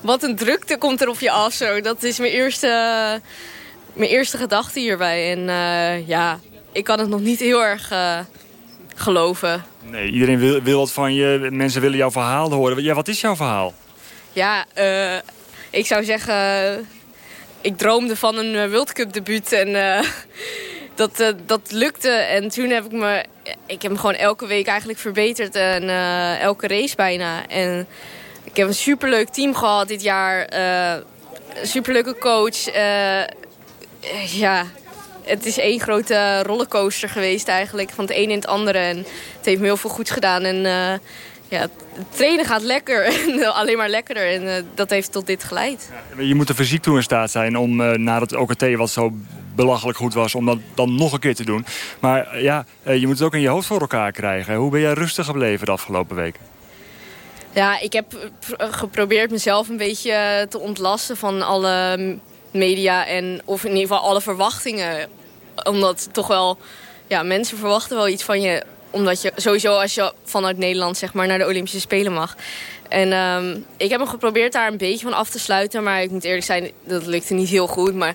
wat een drukte komt er op je af zo. Dat is mijn eerste, mijn eerste gedachte hierbij. En uh, ja, ik kan het nog niet heel erg uh, geloven. Nee, iedereen wil, wil wat van je. Mensen willen jouw verhaal horen. Ja, wat is jouw verhaal? Ja, uh, ik zou zeggen... Ik droomde van een World Cup debuut en <laughs> dat, dat lukte. En toen heb ik me... Ik heb me gewoon elke week eigenlijk verbeterd en elke race bijna. En ik heb een superleuk team gehad dit jaar. Uh, een superleuke coach. Uh, ja, het is één grote rollercoaster geweest eigenlijk. Van het een in het andere. En het heeft me heel veel goeds gedaan. En uh, ja, het trainen gaat lekker. <laughs> En alleen maar lekkerder. En dat heeft tot dit geleid. je moet er fysiek toe in staat zijn om na het OKT wat zo belachelijk goed was... om dat dan nog een keer te doen. Maar ja, je moet het ook in je hoofd voor elkaar krijgen. Hoe ben jij rustig gebleven de afgelopen weken? Ja, ik heb geprobeerd mezelf een beetje te ontlasten van alle media en of in ieder geval alle verwachtingen. Omdat toch wel, ja, mensen verwachten wel iets van je. Omdat je sowieso als je vanuit Nederland zeg maar naar de Olympische Spelen mag. En um, ik heb me geprobeerd daar een beetje van af te sluiten. Maar ik moet eerlijk zijn, dat lukte niet heel goed. Maar,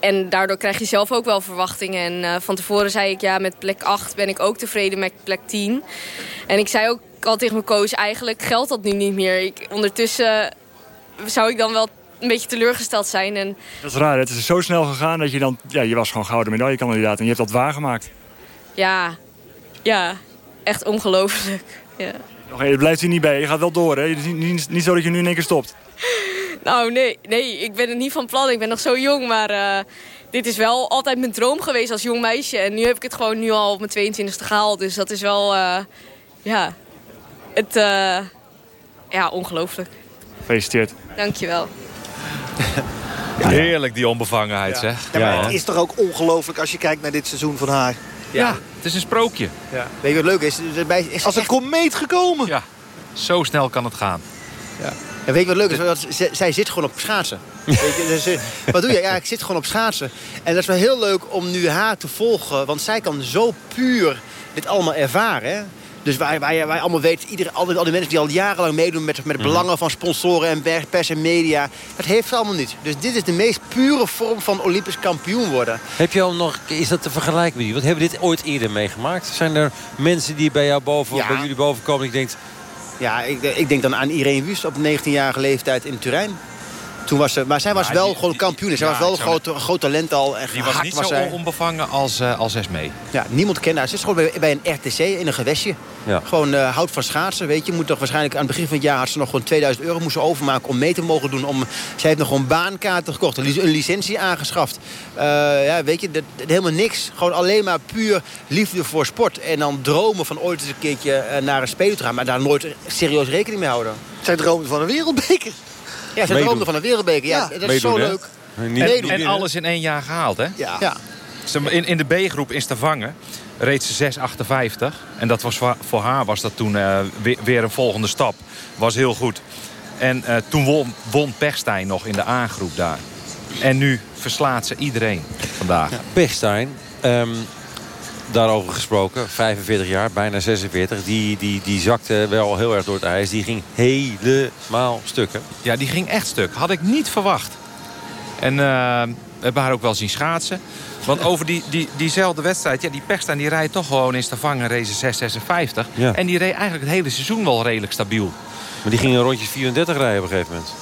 en daardoor krijg je zelf ook wel verwachtingen. En uh, van tevoren zei ik, ja, met plek 8 ben ik ook tevreden met plek 10. En ik zei ook al tegen mijn coach, eigenlijk geldt dat nu niet meer. Ik, ondertussen zou ik dan wel een beetje teleurgesteld zijn. En... Dat is raar, het is zo snel gegaan dat je dan... Ja, je was gewoon gouden medaillekandidaat en je hebt dat waargemaakt. Ja, ja, echt ongelooflijk. Ja. Nog, je blijft hier niet bij, je gaat wel door hè? Het is niet, niet, zo dat je nu in één keer stopt. <laughs> Nou nee, nee, ik ben het niet van plan. Ik ben nog zo jong, maar... Uh, dit is wel altijd mijn droom geweest als jong meisje. En nu heb ik het gewoon nu al op mijn 22e gehaald. Dus dat is wel, uh, ja, het, uh, ja, ongelooflijk. Gefeliciteerd. Dankjewel. ja, <laughs> Heerlijk die onbevangenheid, ja. zeg. Ja, maar het is toch ook ongelooflijk als je kijkt naar dit seizoen van haar. Ja, het is een sprookje. Ja. Weet je wat leuk is? Erbij is als een komeet gekomen. Ja, zo snel kan het gaan. Ja. En weet je wat leuk is? zij zit gewoon op schaatsen. Weet je, dus, eh, wat doe je? Ja, ik zit gewoon op schaatsen. En dat is wel heel leuk om nu haar te volgen. Want zij kan zo puur dit allemaal ervaren. Dus waar, waar, waar je allemaal weet, iedere, al, die, al die mensen die al jarenlang meedoen met, met mhm. belangen van sponsoren en pers en media. Dat heeft ze allemaal niet. Dus dit is de meest pure vorm van Olympisch kampioen worden. Heb je al nog, is dat te vergelijken met die? Wat hebben we dit ooit eerder meegemaakt? Zijn er mensen die bij jou boven, bij jullie boven komen en je denkt... Ja, ik, ik denk dan aan Irene Wust op 19-jarige leeftijd in Turijn. Toen was ze, maar zij was wel gewoon kampioen. Zij was wel een groot, groot talent al. En die was niet zo onbevangen als, uh, als Esmee. Ja, niemand kende haar. Ze is gewoon bij, bij een RTC in een gewestje. Ja. Gewoon uh, hout van schaatsen, weet je. Moet toch waarschijnlijk aan het begin van het jaar had ze nog gewoon 2000 euro moesten overmaken om mee te mogen doen. Om, zij heeft nog gewoon baankaarten gekocht, een, licentie aangeschaft. Uh, ja, weet je, dat, helemaal niks. Gewoon alleen maar puur liefde voor sport. En dan dromen van ooit eens een keertje naar een speler te gaan. Maar daar nooit serieus rekening mee houden. Zij dromen van een wereldbeker. Ja, ze droomden van een wereldbeker. Ja, dat is zo leuk. En, en, alles in één jaar gehaald, hè? Ja. ja. In, in de B-groep in Stavanger reed ze 6,58. En dat was voor, haar was dat toen uh, weer, weer, een volgende stap. Was heel goed. En uh, toen won, won Pechstein nog in de A-groep daar. En nu verslaat ze iedereen vandaag. Ja, Pechstein, um, daarover gesproken, 45 jaar, bijna 46. Die, die, die zakte wel heel erg door het ijs. Die ging helemaal stukken. Ja, die ging echt stuk. Had ik niet verwacht. En uh, we hebben haar ook wel zien schaatsen. Want over die, die, diezelfde wedstrijd, ja, die Pechstein die rijdt toch gewoon in Stavanger race 656. Ja. En die reed eigenlijk het hele seizoen wel redelijk stabiel. Maar die ging een rondje 34 rijden op een gegeven moment.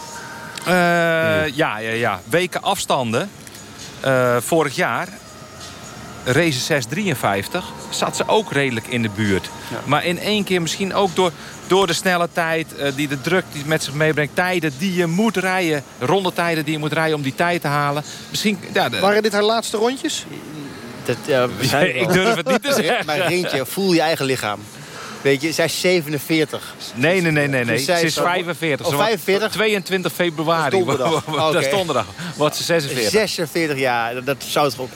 Uh, ja, ja, ja. Weken afstanden. Uh, vorig jaar race 653 zat ze ook redelijk in de buurt. Ja. Maar in één keer misschien ook door, door de snelle tijd, uh, die de druk die met zich meebrengt. Tijden die je moet rijden, rondetijden die je moet rijden om die tijd te halen. Misschien, ja, de... Waren dit haar laatste rondjes? Dat, ja, ik durf het niet te <laughs> zeggen. Maar Rintje, voel je eigen lichaam. Weet je, zij is 47. Nee, nee, nee, nee. nee. Ze is 45. Oh, 45? 22 februari. Donderdag. Dat is donderdag. Wordt ze 46. 46 jaar. Dat zou toch ook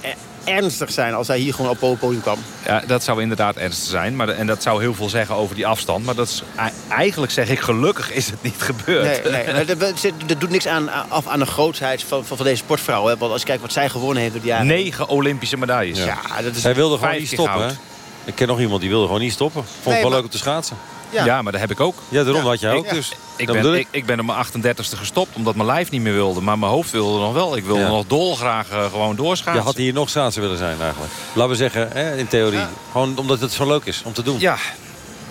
ernstig zijn als hij hier gewoon op het podium kwam. Ja, dat zou inderdaad ernstig zijn. Maar, en dat zou heel veel zeggen over die afstand. Maar dat is, eigenlijk zeg ik, gelukkig is het niet gebeurd. Nee, nee. dat, doet niks aan, af aan de grootheid van, van, deze sportvrouw. Hè? Want als je kijkt wat zij gewonnen heeft door die jaren. Negen Olympische medailles. Ja, dat is Zij wilde gewoon niet stoppen. Ik ken nog iemand die wilde gewoon niet stoppen. Vond nee, het wel leuk om te schaatsen. Ja. ja. maar dat heb ik ook. Ja, daarom had jij ook. Dus. Ik ben, ik, ik ben op mijn 38ste gestopt omdat mijn lijf niet meer wilde. Maar mijn hoofd wilde nog wel. Ik wilde nog dolgraag uh, gewoon doorschaatsen. Je had hier nog schaatsen willen zijn eigenlijk. Laten we zeggen, hè, in theorie. Gewoon omdat het zo leuk is om te doen. Ja,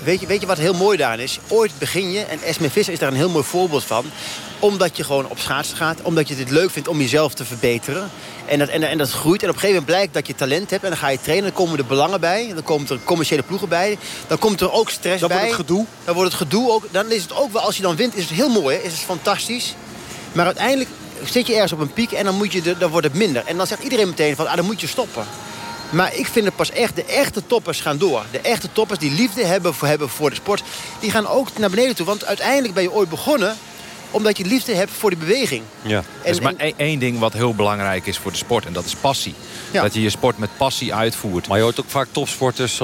Weet je, weet je wat heel mooi daarin is? Ooit begin je, en Esme Visser is daar een heel mooi voorbeeld van... omdat je gewoon op schaatsen gaat, omdat je het leuk vindt om jezelf te verbeteren. En dat, en, en dat groeit. En op een gegeven moment blijkt dat je talent hebt. En dan ga je trainen, dan komen er belangen bij. Dan komen er commerciële ploegen bij. Dan komt er ook stress dan bij. Dan wordt het gedoe. Dan wordt het gedoe ook. Dan is het ook wel, als je dan wint, is het heel mooi. Hè? Is het fantastisch. Maar uiteindelijk zit je ergens op een piek en dan, moet je dan wordt het minder. En dan zegt iedereen meteen van, ah, dan moet je stoppen. Maar ik vind het pas echt, de echte toppers gaan door. De echte toppers die liefde hebben voor, hebben voor de sport, die gaan ook naar beneden toe. Want uiteindelijk ben je ooit begonnen omdat je liefde hebt voor die beweging. Ja. En, er is maar één ding wat heel belangrijk is voor de sport. En dat is passie. Dat je je sport met passie uitvoert. Maar je hoort ook vaak topsporters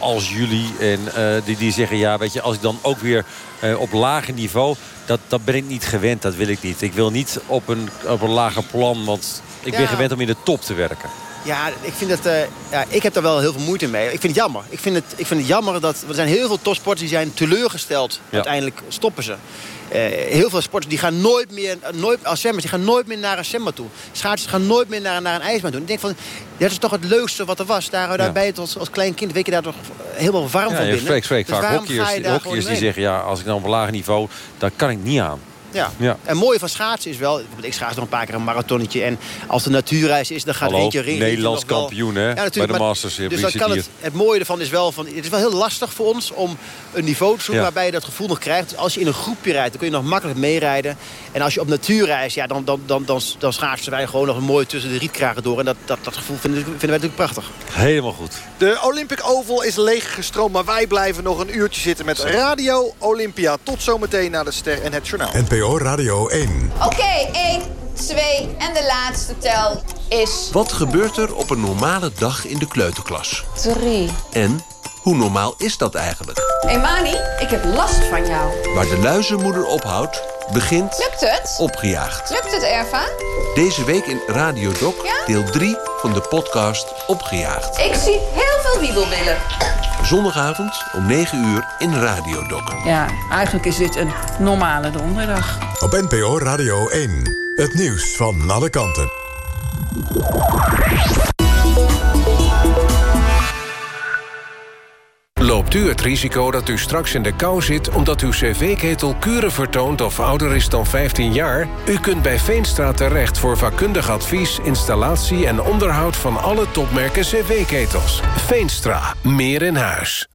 als jullie. En uh, die, die zeggen, ja, weet je, als ik dan ook weer uh, op lager niveau... Dat, dat ben ik niet gewend, dat wil ik niet. Ik wil niet op een, op een lager plan, want ik ben gewend om in de top te werken. Ja, ik vind het, uh, ja, ik heb daar wel heel veel moeite mee. Ik vind het jammer. Ik vind het, ik vind het jammer dat er zijn heel veel topsporters die zijn teleurgesteld. Uiteindelijk stoppen ze. Uh, heel veel sporters die gaan nooit meer, nooit, als zwemmers, die gaan nooit meer naar een zwembad toe. Schaatsers gaan nooit meer naar, naar een ijsbaan toe. Ik denk van, dat is toch het leukste wat er was. Daar, daar ben je als, als klein kind, weet je daar toch helemaal warm ja, van binnen. Spreek dus vaak hockeyers, hockeyers die zeggen, ja, als ik dan op een laag niveau, dan kan ik niet aan. Ja. ja. En het mooie van schaatsen is wel... Ik schaats nog een paar keer een marathonnetje. En als de natuurreis is, dan gaat Hallo, eentje ring. Nederlands kampioen, hè? Ja, natuurlijk, bij de Masters. Dus dat kan het, het mooie ervan is wel... Van, het is wel heel lastig voor ons om een niveau te zoeken... waarbij je dat gevoel nog krijgt. Als je in een groepje rijdt, dan kun je nog makkelijk meerijden. En als je op natuurreis, ja, dan, dan, dan, dan, dan schaatsen wij gewoon nog een mooi tussen de rietkragen door. En dat, dat, dat gevoel vinden, vinden wij natuurlijk prachtig. Helemaal goed. De Olympic Oval is leeg gestroomd, maar wij blijven nog een uurtje zitten met Radio Olympia. Tot zometeen naar de Ster en het Journaal. NPO Radio 1. Oké, okay, 1, 2 en de laatste tel is... Wat gebeurt er op een normale dag in de kleuterklas? 3. En hoe normaal is dat eigenlijk? Hé hey Mani, ik heb last van jou. Waar de luizenmoeder ophoudt, begint... Lukt het? Opgejaagd. Lukt het, Erva? Deze week in Radio Doc, deel 3 van de podcast Opgejaagd. Ik zie heel veel wiebelwillen. Zondagavond om 9 uur in Radio Doc. Ja, eigenlijk is dit een normale donderdag. Op NPO Radio 1. Het nieuws van alle kanten. Loopt u het risico dat u straks in de kou zit... omdat uw cv-ketel kuren vertoont of ouder is dan 15 jaar? U kunt bij Veenstra terecht voor vakkundig advies... installatie en onderhoud van alle topmerken cv-ketels. Veenstra. Meer in huis.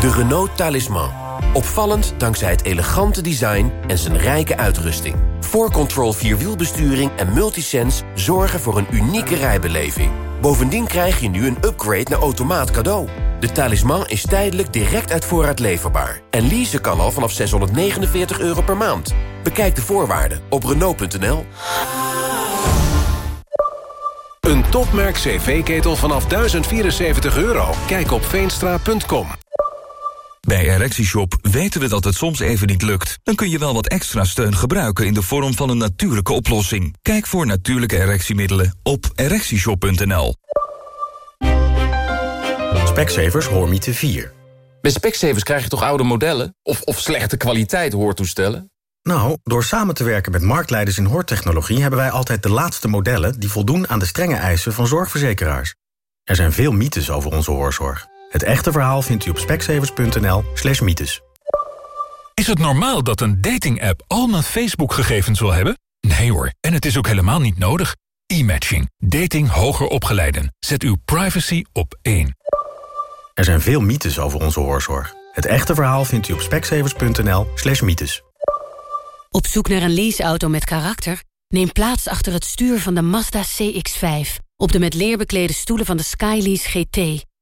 De Renault Talisman. Opvallend dankzij het elegante design en zijn rijke uitrusting. 4Control Vierwielbesturing en Multisense zorgen voor een unieke rijbeleving. Bovendien krijg je nu een upgrade naar automaat cadeau. De talisman is tijdelijk direct uit voorraad leverbaar. En leasen kan al vanaf 649 euro per maand. Bekijk de voorwaarden op Renault.nl. Een topmerk cv-ketel vanaf 1074 euro. Kijk op veenstra.com. Bij ErectieShop weten we dat het soms even niet lukt. Dan kun je wel wat extra steun gebruiken in de vorm van een natuurlijke oplossing. Kijk voor natuurlijke erectiemiddelen op ErectieShop.nl. Specsavers Hoormiete 4. Bij Specsavers krijg je toch oude modellen? Of, of slechte kwaliteit hoortoestellen? Nou, door samen te werken met marktleiders in hoortechnologie... hebben wij altijd de laatste modellen die voldoen aan de strenge eisen van zorgverzekeraars. Er zijn veel mythes over onze hoorzorg. Het echte verhaal vindt u op specsavers.nl slash mythes. Is het normaal dat een dating-app al mijn Facebook-gegevens wil hebben? Nee hoor, en het is ook helemaal niet nodig. E-matching. Dating hoger opgeleiden. Zet uw privacy op één. Er zijn veel mythes over onze hoorzorg. Het echte verhaal vindt u op specsavers.nl slash mythes. Op zoek naar een leaseauto met karakter? Neem plaats achter het stuur van de Mazda CX-5. Op de met leer beklede stoelen van de Skylease GT.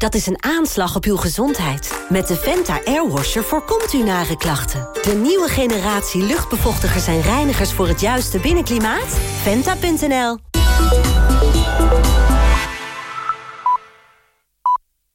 Dat is een aanslag op uw gezondheid. Met de Venta Airwasher voorkomt u nare klachten. De nieuwe generatie luchtbevochtigers en reinigers voor het juiste binnenklimaat? Venta.nl